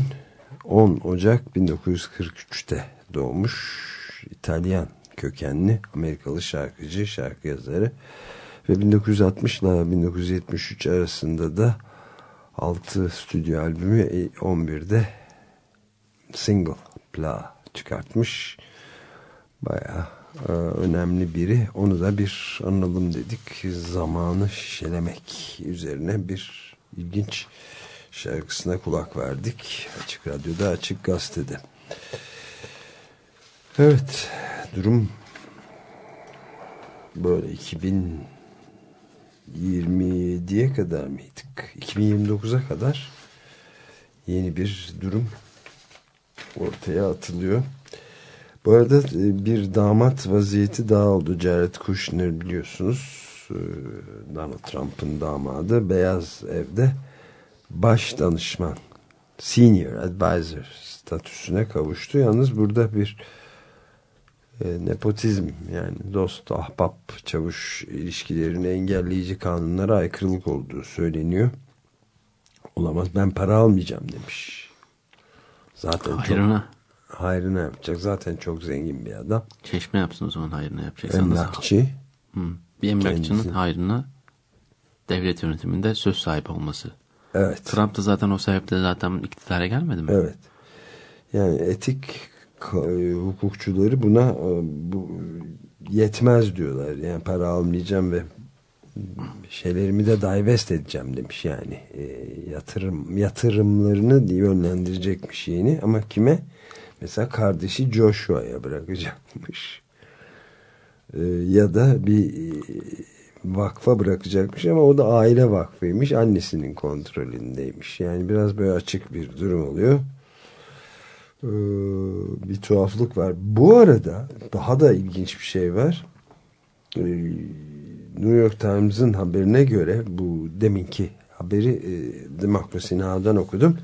10 Ocak 1943'te doğmuş İtalyan kökenli Amerikalı şarkıcı, şarkı yazarı ve 1960 ile 1973 arasında da 6 stüdyo albümü 11'de single pla çıkartmış. Bayağı e, önemli biri. Onu da bir analım dedik. Zamanı şişelemek üzerine bir ilginç şarkısına kulak verdik. Açık Radyo'da, Açık Gazete'de. Evet, durum böyle 2027'ye kadar mıydık? 2029'a kadar yeni bir durum ortaya atılıyor. Bu arada e, bir damat vaziyeti daha oldu. Jared Kushner biliyorsunuz. e, Donald Trump'ın damadı Beyaz Ev'de baş danışman senior advisor statüsüne kavuştu. Yalnız burada bir e, nepotizm yani dost, ahbap, çavuş ilişkilerini engelleyici kanunlara aykırılık olduğu söyleniyor. Olamaz ben para almayacağım demiş. Zaten Hayrına. çok hayrına yapacak. Zaten çok zengin bir adam. Çeşme yapsın o zaman hayrına yapacaksanız. Emlakçı. Hı. Bir emlakçının Kendisi. hayrına devlet yönetiminde söz sahibi olması. Evet. Trump da zaten o sebeple zaten iktidara gelmedi mi? Evet. Yani etik hukukçuları buna e, bu yetmez diyorlar. Yani para almayacağım ve şeylerimi de divest edeceğim demiş yani. E, yatırım yatırımlarını yönlendirecekmiş yeni ama kime? Mesela kardeşi Joshua'ya bırakacakmış. E, ya da bir e, vakfa bırakacakmış ama o da aile vakfıymış. Annesinin kontrolündeymiş. Yani biraz böyle açık bir durum oluyor. Ee, bir tuhaflık var. Bu arada daha da ilginç bir şey var. Ee, New York Times'ın haberine göre bu deminki haberi e, Demokrasi Now'dan okudum.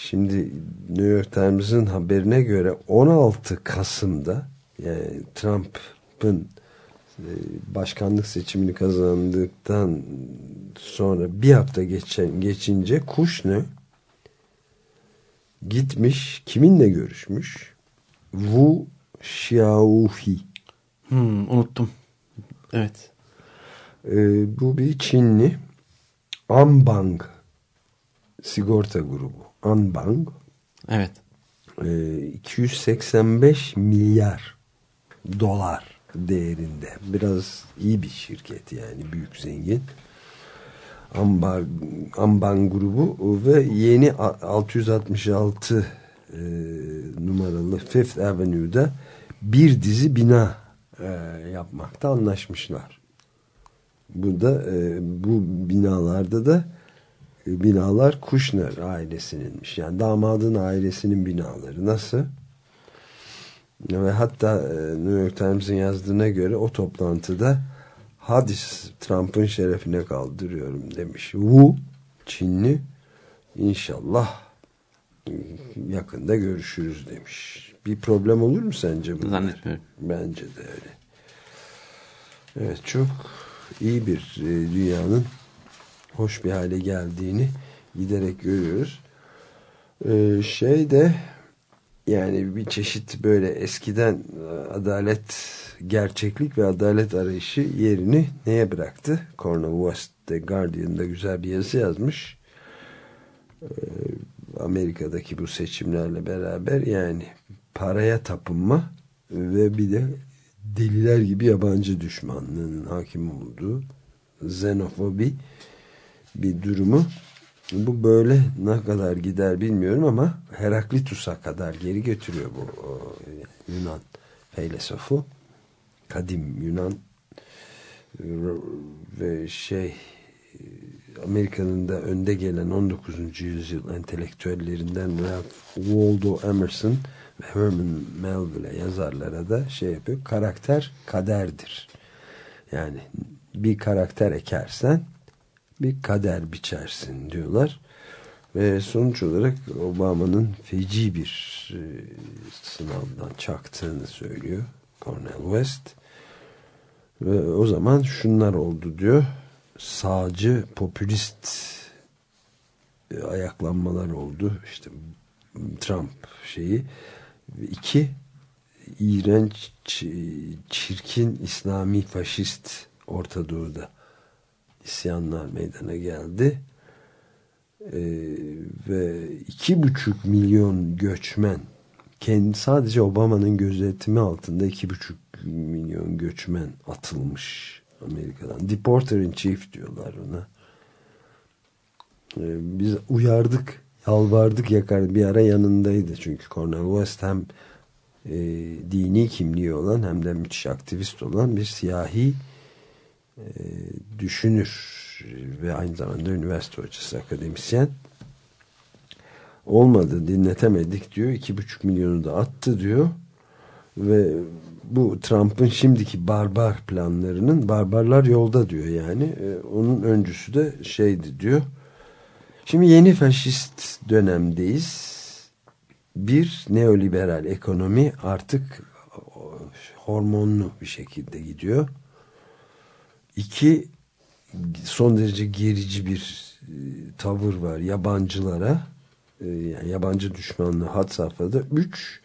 Şimdi New York Times'ın haberine göre 16 Kasım'da yani Trump'ın e, başkanlık seçimini kazandıktan sonra bir hafta geçen, geçince Kushner gitmiş kiminle görüşmüş? Wu Xiaohui. Hmm, unuttum. Evet. Ee, bu bir Çinli Anbang sigorta grubu. Anbang Evet. e, 285 milyar dolar değerinde. Biraz iyi bir şirket yani büyük zengin. Ambar, Amban grubu ve yeni a- 666 e, numaralı Fifth Avenue'da bir dizi bina e, yapmakta anlaşmışlar. Bu da e, bu binalarda da e, binalar Kushner ailesininmiş. Yani damadın ailesinin binaları. Nasıl? Ve hatta e, New York Times'ın yazdığına göre o toplantıda hadi Trump'ın şerefine kaldırıyorum demiş. Wu Çinli inşallah e, yakında görüşürüz demiş. Bir problem olur mu sence bu? Zannetmiyorum. Bence de öyle. Evet çok iyi bir e, dünyanın hoş bir hale geldiğini giderek görüyoruz. Ee, şey de yani bir çeşit böyle eskiden e, adalet, gerçeklik ve adalet arayışı yerini neye bıraktı? Cornel Guardian'da güzel bir yazı yazmış. Ee, Amerika'daki bu seçimlerle beraber yani paraya tapınma ve bir de deliler gibi yabancı düşmanlığının hakim olduğu xenofobi bir durumu bu böyle ne kadar gider bilmiyorum ama Heraklitus'a kadar geri götürüyor bu Yunan filozofu kadim Yunan ve şey Amerika'nın da önde gelen 19. yüzyıl entelektüellerinden Ralph Waldo Emerson ve Herman Melville yazarlara da şey yapıyor. Karakter kaderdir. Yani bir karakter ekersen bir kader biçersin diyorlar. Ve sonuç olarak Obama'nın feci bir e, sınavdan çaktığını söylüyor Cornel West. Ve o zaman şunlar oldu diyor. Sağcı, popülist e, ayaklanmalar oldu. İşte Trump şeyi. İki, iğrenç, çirkin İslami faşist Orta Doğu'da isyanlar meydana geldi. Ee, ve iki buçuk milyon göçmen kendi sadece Obama'nın gözetimi altında iki buçuk milyon göçmen atılmış Amerika'dan. Deporter in chief diyorlar ona. Ee, biz uyardık, yalvardık yakar bir ara yanındaydı çünkü Cornel West hem e, dini kimliği olan hem de müthiş aktivist olan bir siyahi e, düşünür ve aynı zamanda üniversite hocası akademisyen olmadı dinletemedik diyor. İki buçuk milyonu da attı diyor. Ve bu Trump'ın şimdiki barbar planlarının barbarlar yolda diyor yani. E, onun öncüsü de şeydi diyor. Şimdi yeni faşist dönemdeyiz. Bir neoliberal ekonomi artık hormonlu bir şekilde gidiyor İki, son derece gerici bir e, tavır var yabancılara. E, yani yabancı düşmanlığı had safhada. Üç,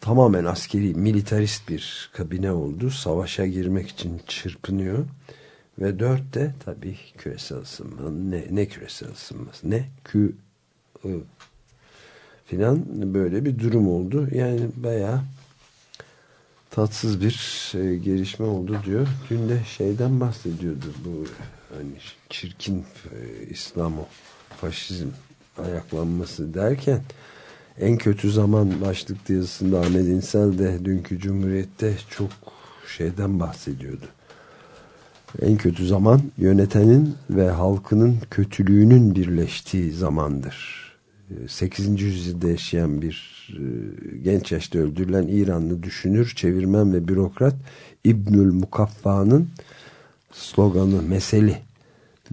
tamamen askeri, militarist bir kabine oldu. Savaşa girmek için çırpınıyor. Ve dört de tabii küresel ısınma. Ne, ne küresel ısınması? Ne? Kü filan böyle bir durum oldu. Yani bayağı tatsız bir e, gelişme oldu diyor. Dün de şeyden bahsediyordu bu hani çirkin e, İslamo faşizm ayaklanması derken en kötü zaman başlıklı yazısında Ahmet İnsel de dünkü Cumhuriyet'te çok şeyden bahsediyordu. En kötü zaman yönetenin ve halkının kötülüğünün birleştiği zamandır. 8. yüzyılda yaşayan bir e, genç yaşta öldürülen İranlı düşünür, çevirmen ve bürokrat İbnül Mukaffa'nın sloganı meseli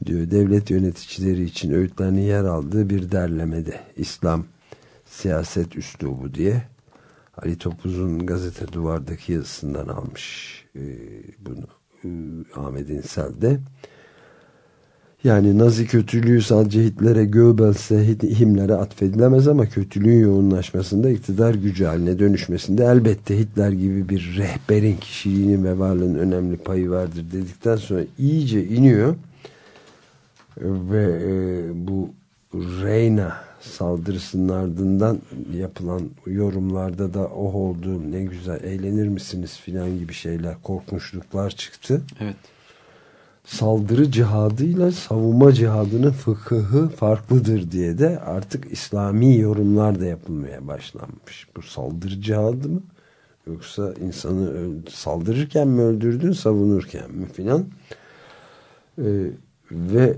diyor. Devlet yöneticileri için öğütlerini yer aldığı bir derlemede İslam siyaset üslubu diye Ali Topuz'un gazete duvardaki yazısından almış e, bunu e, Ahmet İnsel'de. Yani Nazi kötülüğü sadece Hitler'e, Goebbels'e, Himmler'e atfedilemez ama kötülüğün yoğunlaşmasında iktidar gücü haline dönüşmesinde elbette Hitler gibi bir rehberin kişiliğinin ve varlığının önemli payı vardır dedikten sonra iyice iniyor ve e, bu Reyna saldırısının ardından yapılan yorumlarda da oh oldu ne güzel eğlenir misiniz filan gibi şeyler korkunçluklar çıktı. Evet. Saldırı cihadıyla savunma cihadının fıkıhı farklıdır diye de artık İslami yorumlar da yapılmaya başlanmış. Bu saldırı cihadı mı? Yoksa insanı saldırırken mi öldürdün savunurken mi filan? Ee, ve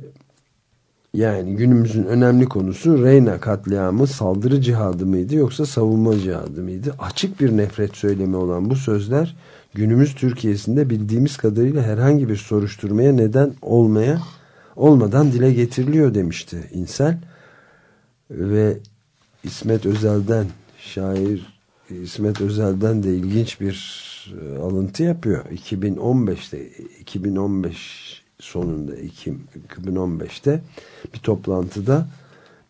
yani günümüzün önemli konusu Reyna katliamı saldırı cihadı mıydı yoksa savunma cihadı mıydı? Açık bir nefret söylemi olan bu sözler günümüz Türkiye'sinde bildiğimiz kadarıyla herhangi bir soruşturmaya neden olmaya olmadan dile getiriliyor demişti İnsel. Ve İsmet Özel'den şair İsmet Özel'den de ilginç bir e, alıntı yapıyor. 2015'te 2015 sonunda Ekim 2015'te bir toplantıda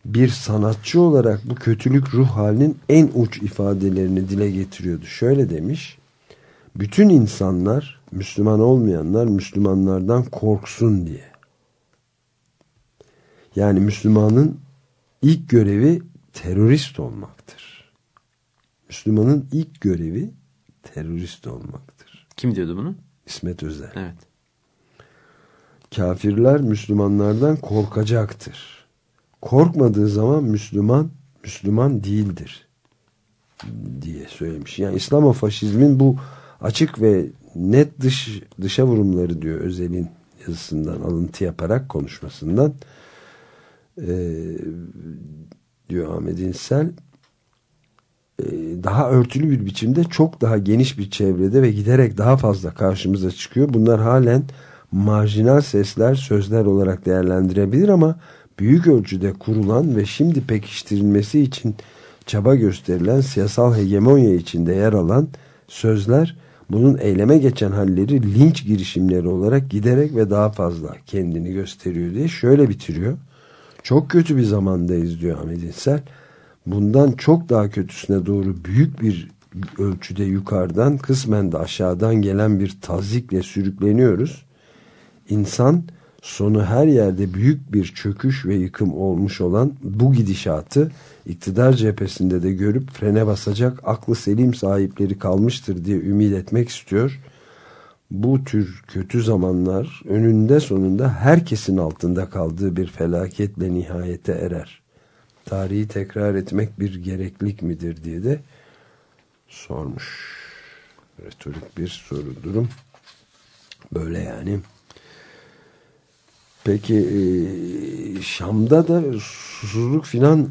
bir sanatçı olarak bu kötülük ruh halinin en uç ifadelerini dile getiriyordu. Şöyle demiş. Bütün insanlar, Müslüman olmayanlar Müslümanlardan korksun diye. Yani Müslümanın ilk görevi terörist olmaktır. Müslümanın ilk görevi terörist olmaktır. Kim diyordu bunu? İsmet Özel. Evet. Kafirler Müslümanlardan korkacaktır. Korkmadığı zaman Müslüman Müslüman değildir diye söylemiş. Yani İslamofaşizmin bu açık ve net dış dışa vurumları diyor Özel'in yazısından alıntı yaparak konuşmasından Ee, diyor Ahmet İnsel e, daha örtülü bir biçimde çok daha geniş bir çevrede ve giderek daha fazla karşımıza çıkıyor. Bunlar halen marjinal sesler, sözler olarak değerlendirebilir ama büyük ölçüde kurulan ve şimdi pekiştirilmesi için çaba gösterilen siyasal hegemonya içinde yer alan sözler bunun eyleme geçen halleri linç girişimleri olarak giderek ve daha fazla kendini gösteriyor diye şöyle bitiriyor. Çok kötü bir zamandayız diyor Ahmet İnsel. Bundan çok daha kötüsüne doğru büyük bir ölçüde yukarıdan kısmen de aşağıdan gelen bir tazikle sürükleniyoruz. İnsan sonu her yerde büyük bir çöküş ve yıkım olmuş olan bu gidişatı iktidar cephesinde de görüp frene basacak aklı selim sahipleri kalmıştır diye ümit etmek istiyor. Bu tür kötü zamanlar önünde sonunda herkesin altında kaldığı bir felaketle nihayete erer. Tarihi tekrar etmek bir gereklik midir diye de sormuş. Retorik bir soru durum. Böyle yani. Peki e, Şam'da da susuzluk filan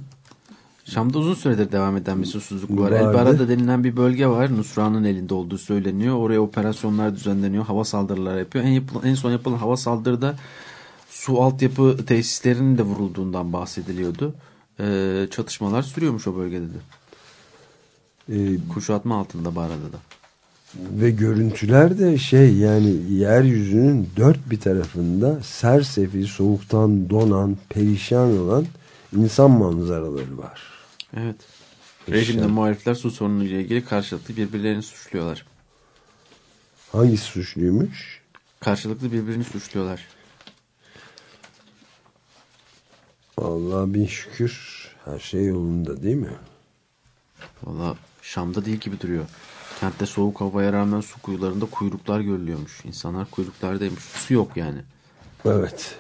Şam'da uzun süredir devam eden bir susuzluk var. Vardı. El Barada denilen bir bölge var. Nusra'nın elinde olduğu söyleniyor. Oraya operasyonlar düzenleniyor. Hava saldırıları yapıyor. En, yapılan, en son yapılan hava saldırıda su altyapı tesislerinin de vurulduğundan bahsediliyordu. Ee, çatışmalar sürüyormuş o bölgede de. e, Kuşatma altında Barada da. Ve görüntüler de şey yani yeryüzünün dört bir tarafında sersefil, soğuktan donan, perişan olan insan manzaraları var. Evet. Perişan. Rejimde muhalifler su sorunuyla ilgili karşılıklı birbirlerini suçluyorlar. Hangisi suçluymuş? Karşılıklı birbirini suçluyorlar. Allah bin şükür her şey yolunda değil mi? Valla Şam'da değil gibi duruyor. Kentte soğuk havaya rağmen su kuyularında kuyruklar görülüyormuş. İnsanlar kuyruklardaymış. Su yok yani. Evet.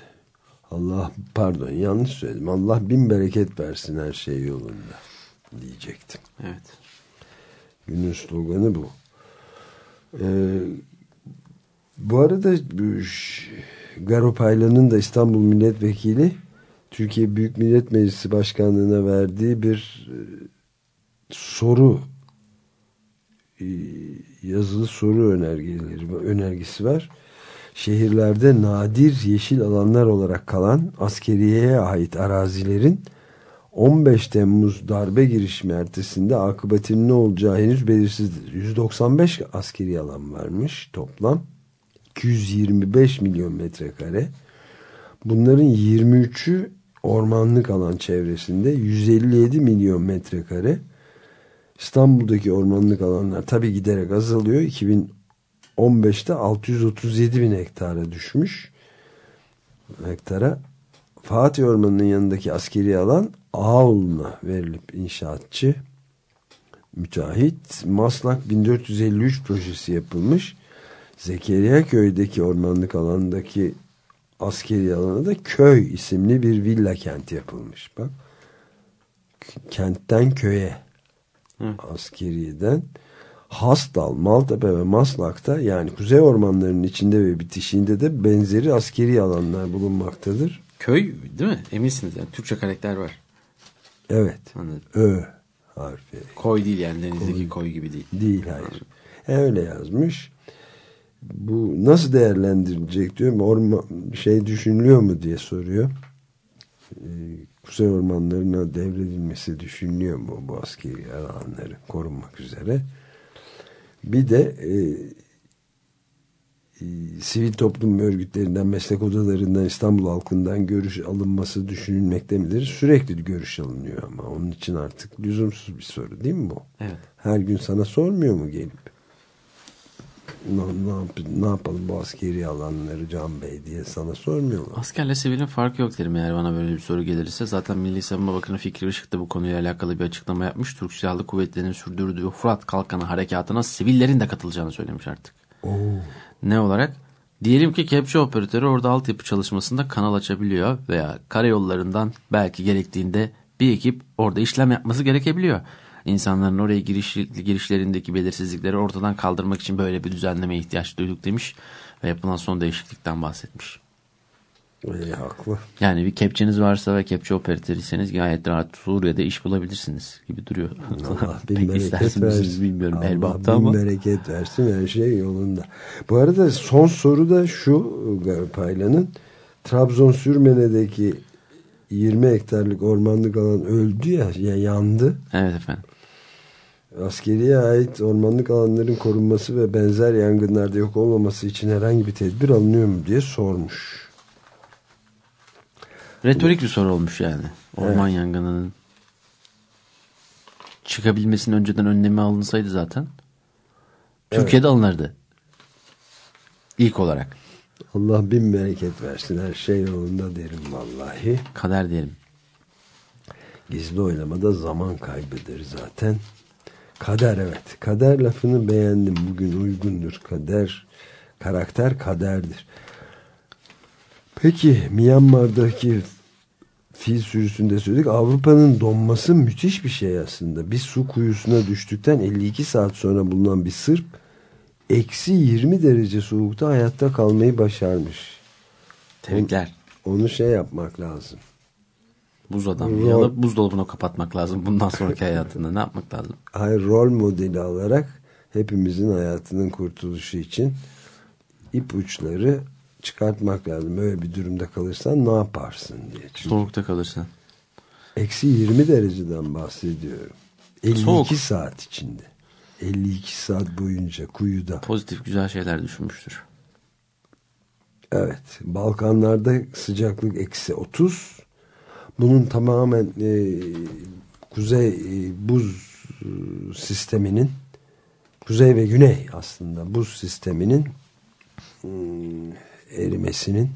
Allah pardon yanlış söyledim. Allah bin bereket versin her şey yolunda diyecektim. Evet. Günün sloganı bu. Ee, Bu arada bu ş- Garo Paylan'ın da İstanbul Milletvekili Türkiye Büyük Millet Meclisi Başkanlığı'na verdiği bir e, soru yazılı soru önergeleri önergesi var. Şehirlerde nadir yeşil alanlar olarak kalan askeriyeye ait arazilerin 15 Temmuz darbe girişimi ertesinde akıbetinin ne olacağı henüz belirsizdir. 195 askeri alan varmış toplam. 225 milyon metrekare. Bunların 23'ü ormanlık alan çevresinde 157 milyon metrekare. İstanbul'daki ormanlık alanlar tabi giderek azalıyor. 2015'te 637 bin hektara düşmüş. Hektara. Fatih Ormanı'nın yanındaki askeri alan Ağoğlu'na verilip inşaatçı müteahhit Maslak 1453 projesi yapılmış. Zekeriya köydeki ormanlık alandaki askeri alana da köy isimli bir villa kent yapılmış. Bak. Kentten köye askeriyeden Hastal, Maltepe ve Maslak'ta yani kuzey ormanlarının içinde ve bitişiğinde de benzeri askeri alanlar bulunmaktadır. Köy değil mi? Eminsiniz yani. Türkçe karakter var. Evet. Anladım. Ö harfi. Koy değil yani denizdeki koy, gibi değil. Değil hayır. E, öyle yazmış. Bu nasıl değerlendirilecek diyor. Orman, şey düşünülüyor mu diye soruyor. Ee, Kuzey ormanlarına devredilmesi düşünülüyor mu bu askeri alanları korunmak üzere. Bir de e, e, sivil toplum örgütlerinden, meslek odalarından, İstanbul halkından görüş alınması düşünülmekte midir? Sürekli görüş alınıyor ama onun için artık lüzumsuz bir soru değil mi bu? Evet. Her gün sana sormuyor mu gelip? Ne, ne, yap- ne yapalım bu askeri alanları Can Bey diye sana sormuyor mu? Askerle sivilin farkı yok derim eğer bana böyle bir soru gelirse. Zaten Milli Savunma Bakanı Fikri Işık da bu konuyla alakalı bir açıklama yapmış. Türk Silahlı Kuvvetleri'nin sürdürdüğü Fırat Kalkanı harekatına sivillerin de katılacağını söylemiş artık. Ne olarak? Diyelim ki kepçe operatörü orada altyapı çalışmasında kanal açabiliyor veya karayollarından belki gerektiğinde bir ekip orada işlem yapması gerekebiliyor. İnsanların oraya giriş, girişlerindeki belirsizlikleri ortadan kaldırmak için böyle bir düzenlemeye ihtiyaç duyduk demiş ve yapılan son değişiklikten bahsetmiş. E, haklı. Yani bir kepçeniz varsa ve kepçe operatörüyseniz gayet rahat Suriye'de iş bulabilirsiniz gibi duruyor. Allah <laughs> bin Pek bereket istersin misiniz versin. bilmiyorum. Allah Elbette bin ama. bereket versin her şey yolunda. Bu arada son soru da şu Paylan'ın Trabzon Sürmene'deki 20 hektarlık ormanlık alan öldü ya, ya yandı. Evet efendim. Askeriye ait ormanlık alanların korunması ve benzer yangınlarda yok olmaması için herhangi bir tedbir alınıyor mu diye sormuş. Retorik bir soru olmuş yani. Orman yangınının çıkabilmesinin önceden önlemi alınsaydı zaten. Türkiye'de alınırdı. İlk olarak. Allah bin bereket versin her şey yolunda derim vallahi. Kader diyelim. Gizli oylamada zaman kaybıdır zaten. Kader evet. Kader lafını beğendim. Bugün uygundur. Kader, karakter kaderdir. Peki Myanmar'daki fil sürüsünde söyledik. Avrupa'nın donması müthiş bir şey aslında. Bir su kuyusuna düştükten 52 saat sonra bulunan bir sırp eksi 20 derece soğukta hayatta kalmayı başarmış. Tebrikler. Onu şey yapmak lazım. Buz adam. Rol- Ya da buzdolabını kapatmak lazım. Bundan sonraki hayatında ne yapmak lazım? hayır rol modeli alarak hepimizin hayatının kurtuluşu için ipuçları çıkartmak lazım. Öyle bir durumda kalırsan ne yaparsın diye. Çünkü Soğukta kalırsan. eksi 20 dereceden bahsediyorum. 52 Soğuk. saat içinde. 52 saat boyunca kuyuda. Pozitif güzel şeyler düşünmüştür. Evet. Balkanlarda sıcaklık eksi 30. Bunun tamamen e, kuzey e, buz e, sisteminin kuzey ve güney aslında buz sisteminin hmm, erimesinin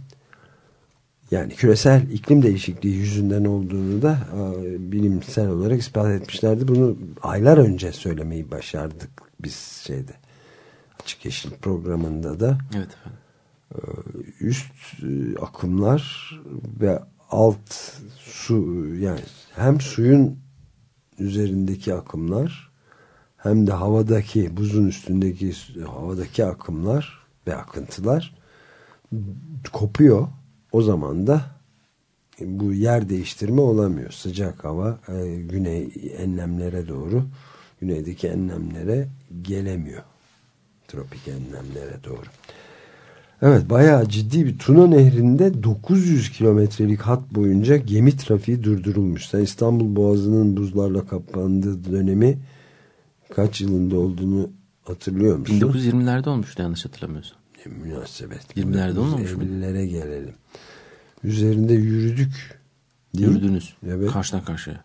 yani küresel iklim değişikliği yüzünden olduğunu da e, bilimsel olarak ispat etmişlerdi. Bunu aylar önce söylemeyi başardık biz şeyde Açık Yeşil programında da Evet efendim. üst e, akımlar ve alt su yani hem suyun üzerindeki akımlar hem de havadaki buzun üstündeki havadaki akımlar ve akıntılar kopuyor. O zaman da bu yer değiştirme olamıyor. Sıcak hava e, güney enlemlere doğru güneydeki enlemlere gelemiyor. Tropik enlemlere doğru. Evet bayağı ciddi bir Tuna Nehri'nde 900 kilometrelik hat boyunca gemi trafiği durdurulmuş. Sen İstanbul Boğazı'nın buzlarla kapandığı dönemi kaç yılında olduğunu hatırlıyor musun? 1920'lerde olmuştu yanlış hatırlamıyorsam. Ne münasebet. 20'lerde olmamış mı? 50'lere gelelim. Üzerinde yürüdük. Değil? Yürüdünüz. Evet. Karşıdan karşıya.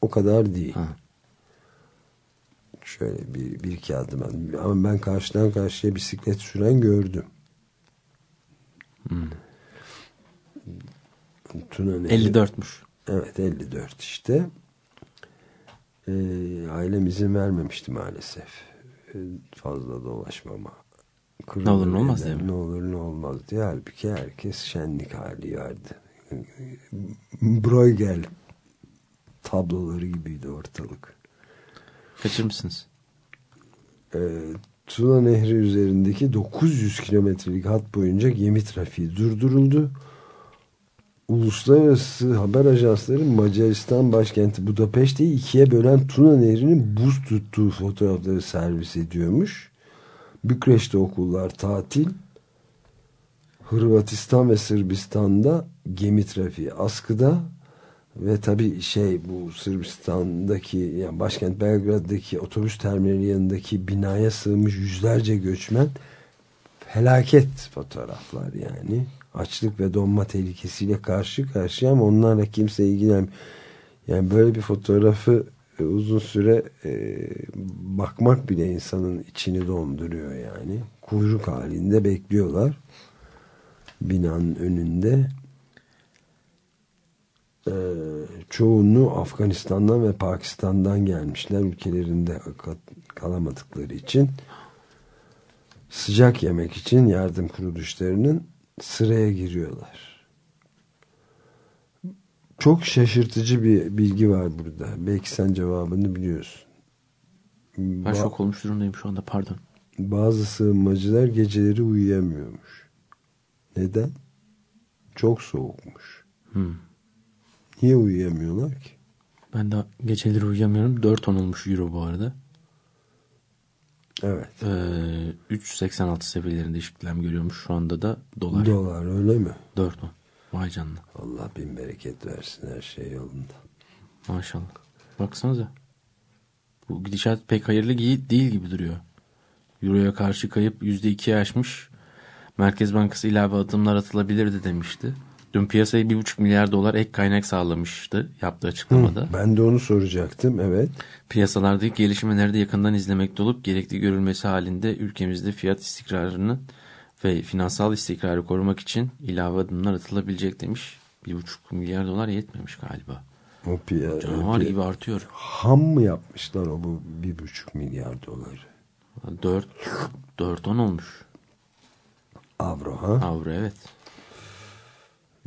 O kadar değil. Ha. Şöyle bir, bir iki adım. Ama ben karşıdan karşıya bisiklet süren gördüm. Hmm. Tuna Nehri. 54'müş. Evet 54 işte. Ee, ailem izin vermemişti maalesef. Ee, fazla dolaşmama. Ne olur ne olmaz Kırılır diye mi? Ne olur ne olmaz diye. Halbuki herkes şenlik hali vardı. Bruegel tabloları gibiydi ortalık. Kaçırmışsınız. Ee, Tuna Nehri üzerindeki 900 kilometrelik hat boyunca gemi trafiği durduruldu. Uluslararası haber ajansları Macaristan başkenti Budapeşte'yi ikiye bölen Tuna Nehri'nin buz tuttuğu fotoğrafları servis ediyormuş. Bükreş'te okullar tatil. Hırvatistan ve Sırbistan'da gemi trafiği askıda ve tabi şey bu Sırbistan'daki yani başkent Belgrad'daki otobüs terminali yanındaki binaya sığmış yüzlerce göçmen felaket fotoğraflar yani açlık ve donma tehlikesiyle karşı karşıya ama onlarla kimse ilgilenmiyor. Yani böyle bir fotoğrafı e, uzun süre e, bakmak bile insanın içini donduruyor yani. Kuyruk halinde bekliyorlar. Binanın önünde. E, çoğunluğu Afganistan'dan ve Pakistan'dan gelmişler. Ülkelerinde ka- kalamadıkları için sıcak yemek için yardım kuruluşlarının sıraya giriyorlar. Çok şaşırtıcı bir bilgi var burada. Belki sen cevabını biliyorsun. Ben Ba- şok olmuş durumdayım şu anda pardon. bazı sığınmacılar geceleri uyuyamıyormuş. Neden? Çok soğukmuş. Hmm. Niye uyuyamıyorlar ki? Ben de geceleri uyuyamıyorum. 4 ton olmuş euro bu arada. Evet. Ee, 3.86 seviyelerinde işlem görüyormuş şu anda da dolar. Dolar öyle mi? 4 ton. Vay canına. Allah bin bereket versin her şey yolunda. Maşallah. Baksanıza. Bu gidişat pek hayırlı değil gibi duruyor. Euro'ya karşı kayıp %2'ye aşmış. Merkez Bankası ilave adımlar atılabilirdi demişti. Dün piyasaya 1,5 milyar dolar ek kaynak sağlamıştı yaptığı açıklamada. Ben de onu soracaktım. Evet. Piyasalardaki gelişmeleri de yakından izlemekte olup gerekli görülmesi halinde ülkemizde fiyat istikrarını ve finansal istikrarı korumak için ilave adımlar atılabilecek demiş. 1,5 milyar dolar yetmemiş galiba. O piya, Canavar piya- gibi artıyor. Ham mı yapmışlar o bu bir buçuk milyar doları? 4 4 10 olmuş. Avro ha? Avro evet.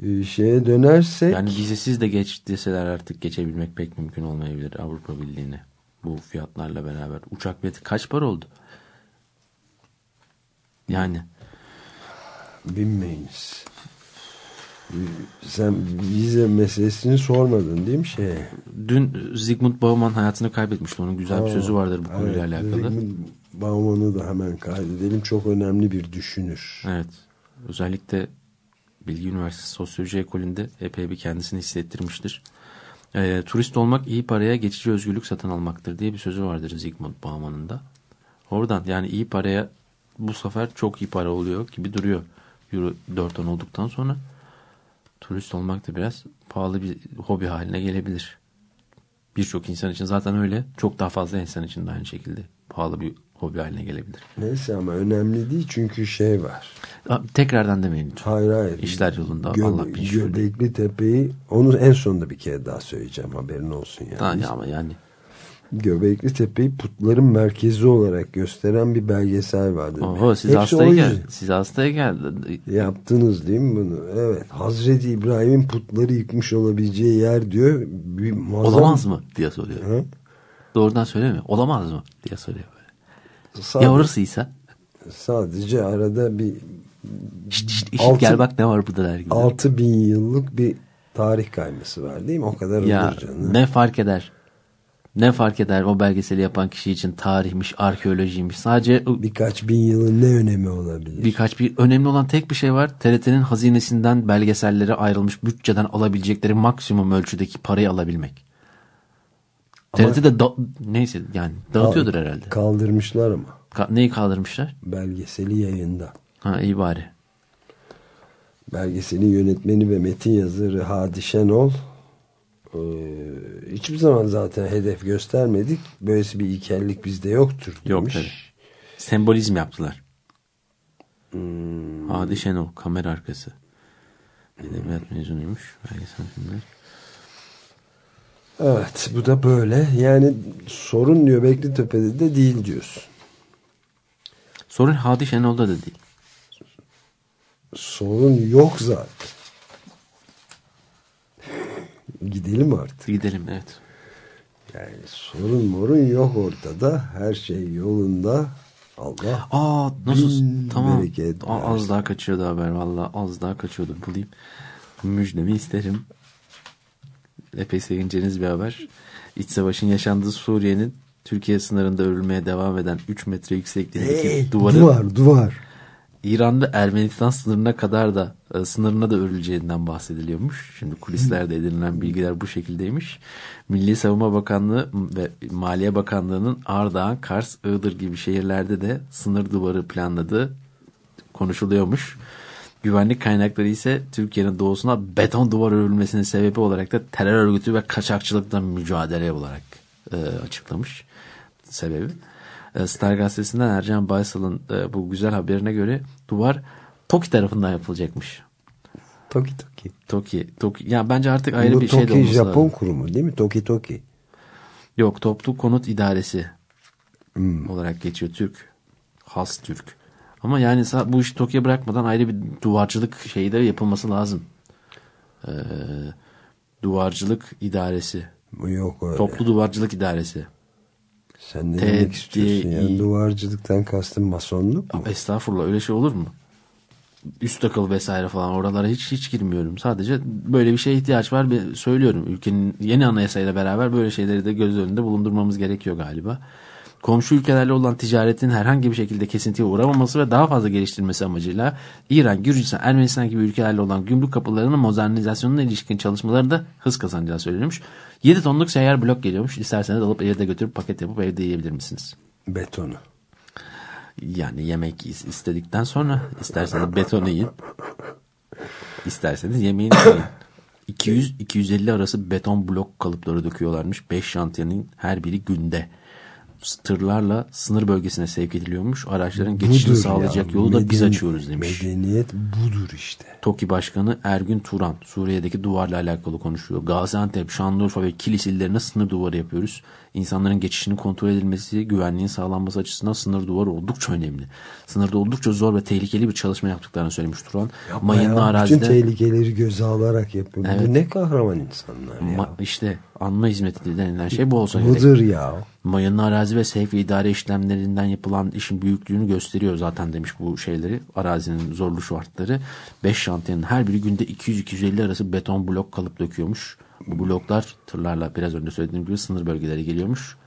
Ee, şeye dönersek Yani vizesiz de geç deseler artık geçebilmek pek mümkün olmayabilir Avrupa Birliği'ne. Bu fiyatlarla beraber. Uçak bileti kaç para oldu? Yani binmeyiniz. Ee, Sen vize meselesini sormadın değil mi şeye? dün Zygmunt Bauman hayatını kaybetmişti. Onun güzel bir sözü vardır bu konuyla Evet, alakalı. Zygmunt Bauman'ı da hemen kaydedelim. Çok önemli bir düşünür. Evet. Özellikle Bilgi Üniversitesi Sosyoloji Ekolü'nde epey bir kendisini hissettirmiştir. Ee, turist olmak iyi paraya geçici özgürlük satın almaktır diye bir sözü vardır Zygmunt Bauman'ın da. Oradan yani iyi paraya bu sefer çok iyi para oluyor gibi duruyor. Euro 4 ton olduktan sonra turist olmak da biraz pahalı bir hobi haline gelebilir. Birçok insan için zaten öyle. Çok daha fazla insan için de aynı şekilde pahalı bir hobi haline gelebilir. Neyse ama önemli değil çünkü şey var. Tekrardan demeyin lütfen. Hayır hayır. İşler yolunda. Gö- Allah. Göbekli Tepe'yi onu en sonunda bir kere daha söyleyeceğim haberin olsun yani. Yani ama yani Göbekli Tepe'yi putların merkezi olarak gösteren bir belgesel vardı. Oho siz Hepsi hastaya gel. Siz hastaya gel. Yaptınız değil mi bunu? Evet. Hazreti İbrahim'in putları yıkmış olabileceği yer diyor. Bir muazzam... Olamaz mı diye soruyor. Hı? Doğrudan söylemiyor. Olamaz mı diye soruyor. Sadece- Ya orasıysa Sadece arada bir İşit Altı- gel bak ne var burada der gibi. 6000 yıllık bir tarih kayması var değil mi? O kadar Ya olur canım. ne fark eder? Ne fark eder o belgeseli yapan kişi için tarihmiş, arkeolojiymiş. Sadece Birkaç bin yılın ne önemi olabilir? birkaç bir önemli olan tek bir şey var. TRT'nin hazinesinden belgesellere ayrılmış bütçeden alabilecekleri maksimum ölçüdeki parayı alabilmek. TRT de da- neyse yani dağıtıyordur herhalde. Kaldırmışlar ama Ka- neyi kaldırmışlar? belgeseli yayında. Ha iyi bari. Belgeselin yönetmeni ve metin yazarı Hadi Şenol e, hiçbir zaman zaten hedef göstermedik. Böylesi bir ilkellik bizde yoktur demiş. Yok tabii. Sembolizm yaptılar. Hmm. Hadi Şenol kamera arkası. Edebiyat mezunuymuş. Belgesel filmler. Evet bu da böyle. Yani sorun diyor Beklitepe'de de değil diyorsun. Sorun Hadi Şenol'da da değil. Sorun yok zaten. Gidelim artık. Gidelim evet. Yani sorun morun yok ortada. Her şey yolunda. Allah Aa nasıl tamam. bereket Aa, az daha kaçıyordu haber valla az daha kaçıyordu bulayım. Müjdemi isterim. Epey sevineceğiniz bir haber. İç savaşın yaşandığı Suriye'nin Türkiye sınırında örülmeye devam eden 3 metre yüksekliğindeki Hey, duvarı duvar duvar. İran'da Ermenistan sınırına kadar da e, sınırına da örüleceğinden bahsediliyormuş. Şimdi kulislerde edinilen bilgiler bu şekildeymiş. Milli Savunma Bakanlığı ve Maliye Bakanlığı'nın Ardahan, Kars, Iğdır gibi şehirlerde de sınır duvarı planladığı konuşuluyormuş. Güvenlik kaynakları ise Türkiye'nin doğusuna beton duvar örülmesinin sebebi olarak da terör örgütü ve kaçakçılıkla mücadele olarak e, açıklamış sebebi. E, Star gazetesinden Ercan Baysal'ın e, bu güzel haberine göre duvar TOKİ tarafından yapılacakmış. Toki Toki. TOKİ, TOKİ. Ya bence artık ayrı Bu bir şey de olması Japon lazım. kurumu değil mi? Toki Toki. Yok Toplu Konut İdaresi Hmm. olarak geçiyor Türk. Has Türk. Ama yani bu işi TOKİ'ye bırakmadan ayrı bir duvarcılık şeyi de yapılması lazım. Ee, duvarcılık İdaresi. Yok öyle. Toplu Duvarcılık İdaresi. Sen ne T- demek istiyorsun ya? İ- Duvarcılıktan kastın masonluk mu? Estağfurullah öyle şey olur mu? Üst akıl vesaire falan oralara hiç hiç girmiyorum. Sadece böyle bir şeye ihtiyaç var. Bir söylüyorum ülkenin yeni anayasayla beraber böyle şeyleri de göz önünde bulundurmamız gerekiyor galiba. Komşu ülkelerle olan ticaretin herhangi bir şekilde kesintiye uğramaması ve daha fazla geliştirilmesi amacıyla İran, Gürcistan, Ermenistan gibi ülkelerle olan gümrük kapılarının modernizasyonuna ilişkin çalışmaları da hız kazanacağı söylenmiş. 7 tonluk seyyar blok geliyormuş. İsterseniz alıp evde götürüp paket yapıp evde yiyebilir misiniz? Betonu. Yani yemek is- istedikten sonra isterseniz beton yiyin. İsterseniz yemeğini yiyin. 200-250 arası beton blok kalıpları döküyorlarmış. 5 şantiyenin her biri günde. Tırlarla sınır bölgesine sevk ediliyormuş. Araçların geçişini Budur sağlayacak ya. yolu da biz açıyoruz demiş. Medeniyet budur işte. TOKİ Başkanı Ergün Turan Suriye'deki duvarla alakalı konuşuyor. Gaziantep, Şanlıurfa ve Kilis illerine sınır duvarı yapıyoruz. İnsanların geçişinin kontrol edilmesi, güvenliğin sağlanması açısından sınır duvarı oldukça önemli. Sınırda oldukça zor ve tehlikeli bir çalışma yaptıklarını söylemiş Turan. Mayınlı Bayağı arazide Bütün tehlikeleri göze alarak yapıyor. Evet. Bu ne kahraman insanlar ya. ma- işte anma hizmeti denilen şey bu olsa gerek. Budur ya. Mayınlı arazi ve sevk ve idare işlemlerinden yapılan işin büyüklüğünü gösteriyor zaten demiş bu şeyleri. Arazinin zorlu şartları. 5 şantiyenin her biri günde 200-250 arası beton blok kalıp döküyormuş. Bu bloklar tırlarla biraz önce söylediğim gibi sınır bölgelere geliyormuş.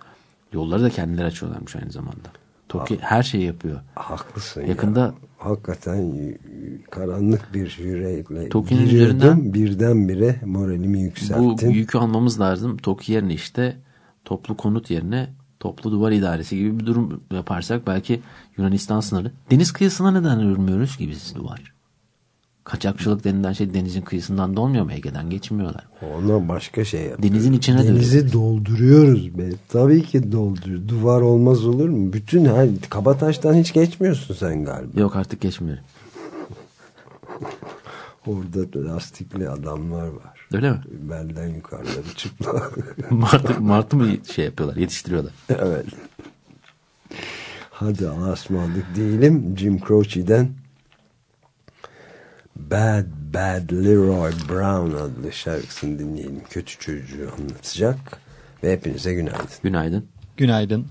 Yolları da kendileri açıyorlarmış aynı zamanda. TOKİ her şeyi yapıyor. Haklısın Yakında ya. Hakikaten y- karanlık bir yüreğiyle Toki'nin üzerinden- Birdenbire moralimi bu yükselttin. yükü almamız lazım. TOKİ yerine işte toplu konut yerine toplu duvar idaresi gibi bir durum yaparsak belki Yunanistan sınırı. Deniz kıyısına neden örmüyoruz ki biz duvar? Kaçakçılık denilen şey denizin kıyısından da olmuyor mu? Ege'den geçmiyorlar. Ona başka şey yapıyor. Denizin içine Denizi dolduruyoruz be. Tabii ki dolduruyor. Duvar olmaz olur mu? Bütün her Kabataş'tan hiç geçmiyorsun sen galiba. Yok artık geçmiyor. Orada lastikli adamlar var. Öyle mi? Belden yukarıları çıplak. <laughs> Martı, martı mı şey yapıyorlar, yetiştiriyorlar? evet. Hadi Allah'a ısmarladık diyelim. Jim Croce'den Bad Bad Leroy Brown adlı şarkısını dinleyelim. Kötü çocuğu anlatacak. Ve hepinize günaydın. Günaydın. Günaydın.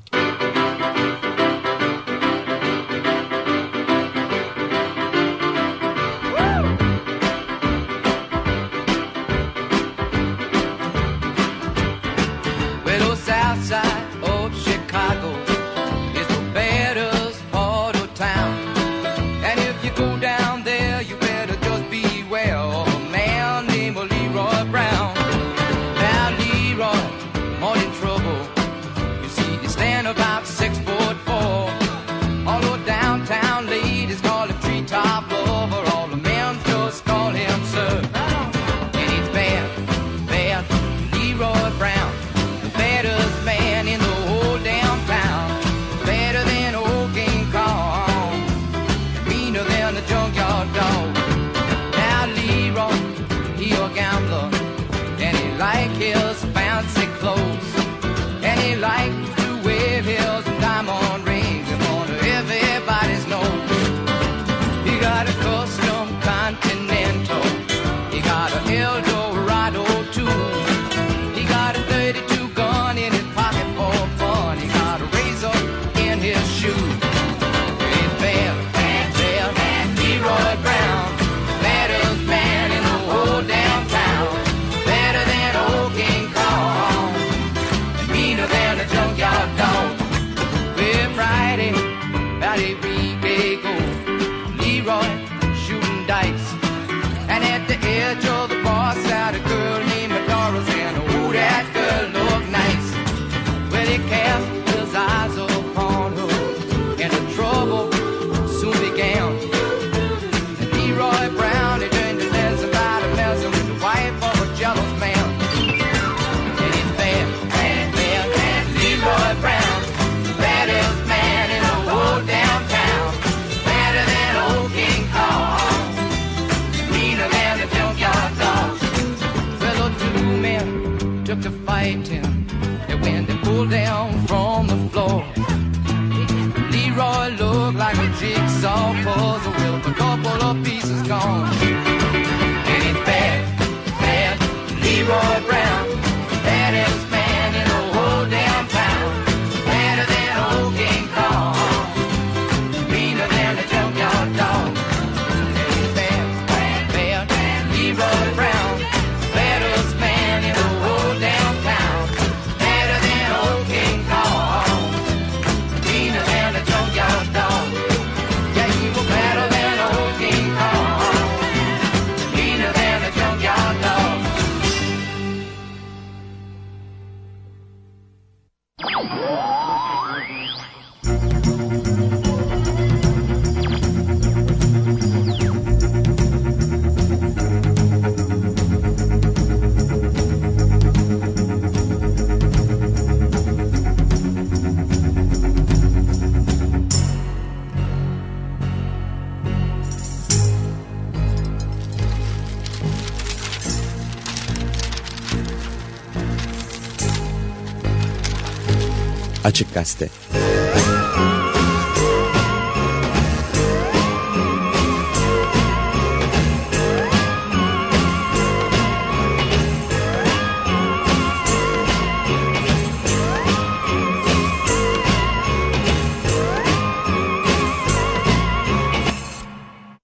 Açık Gazete.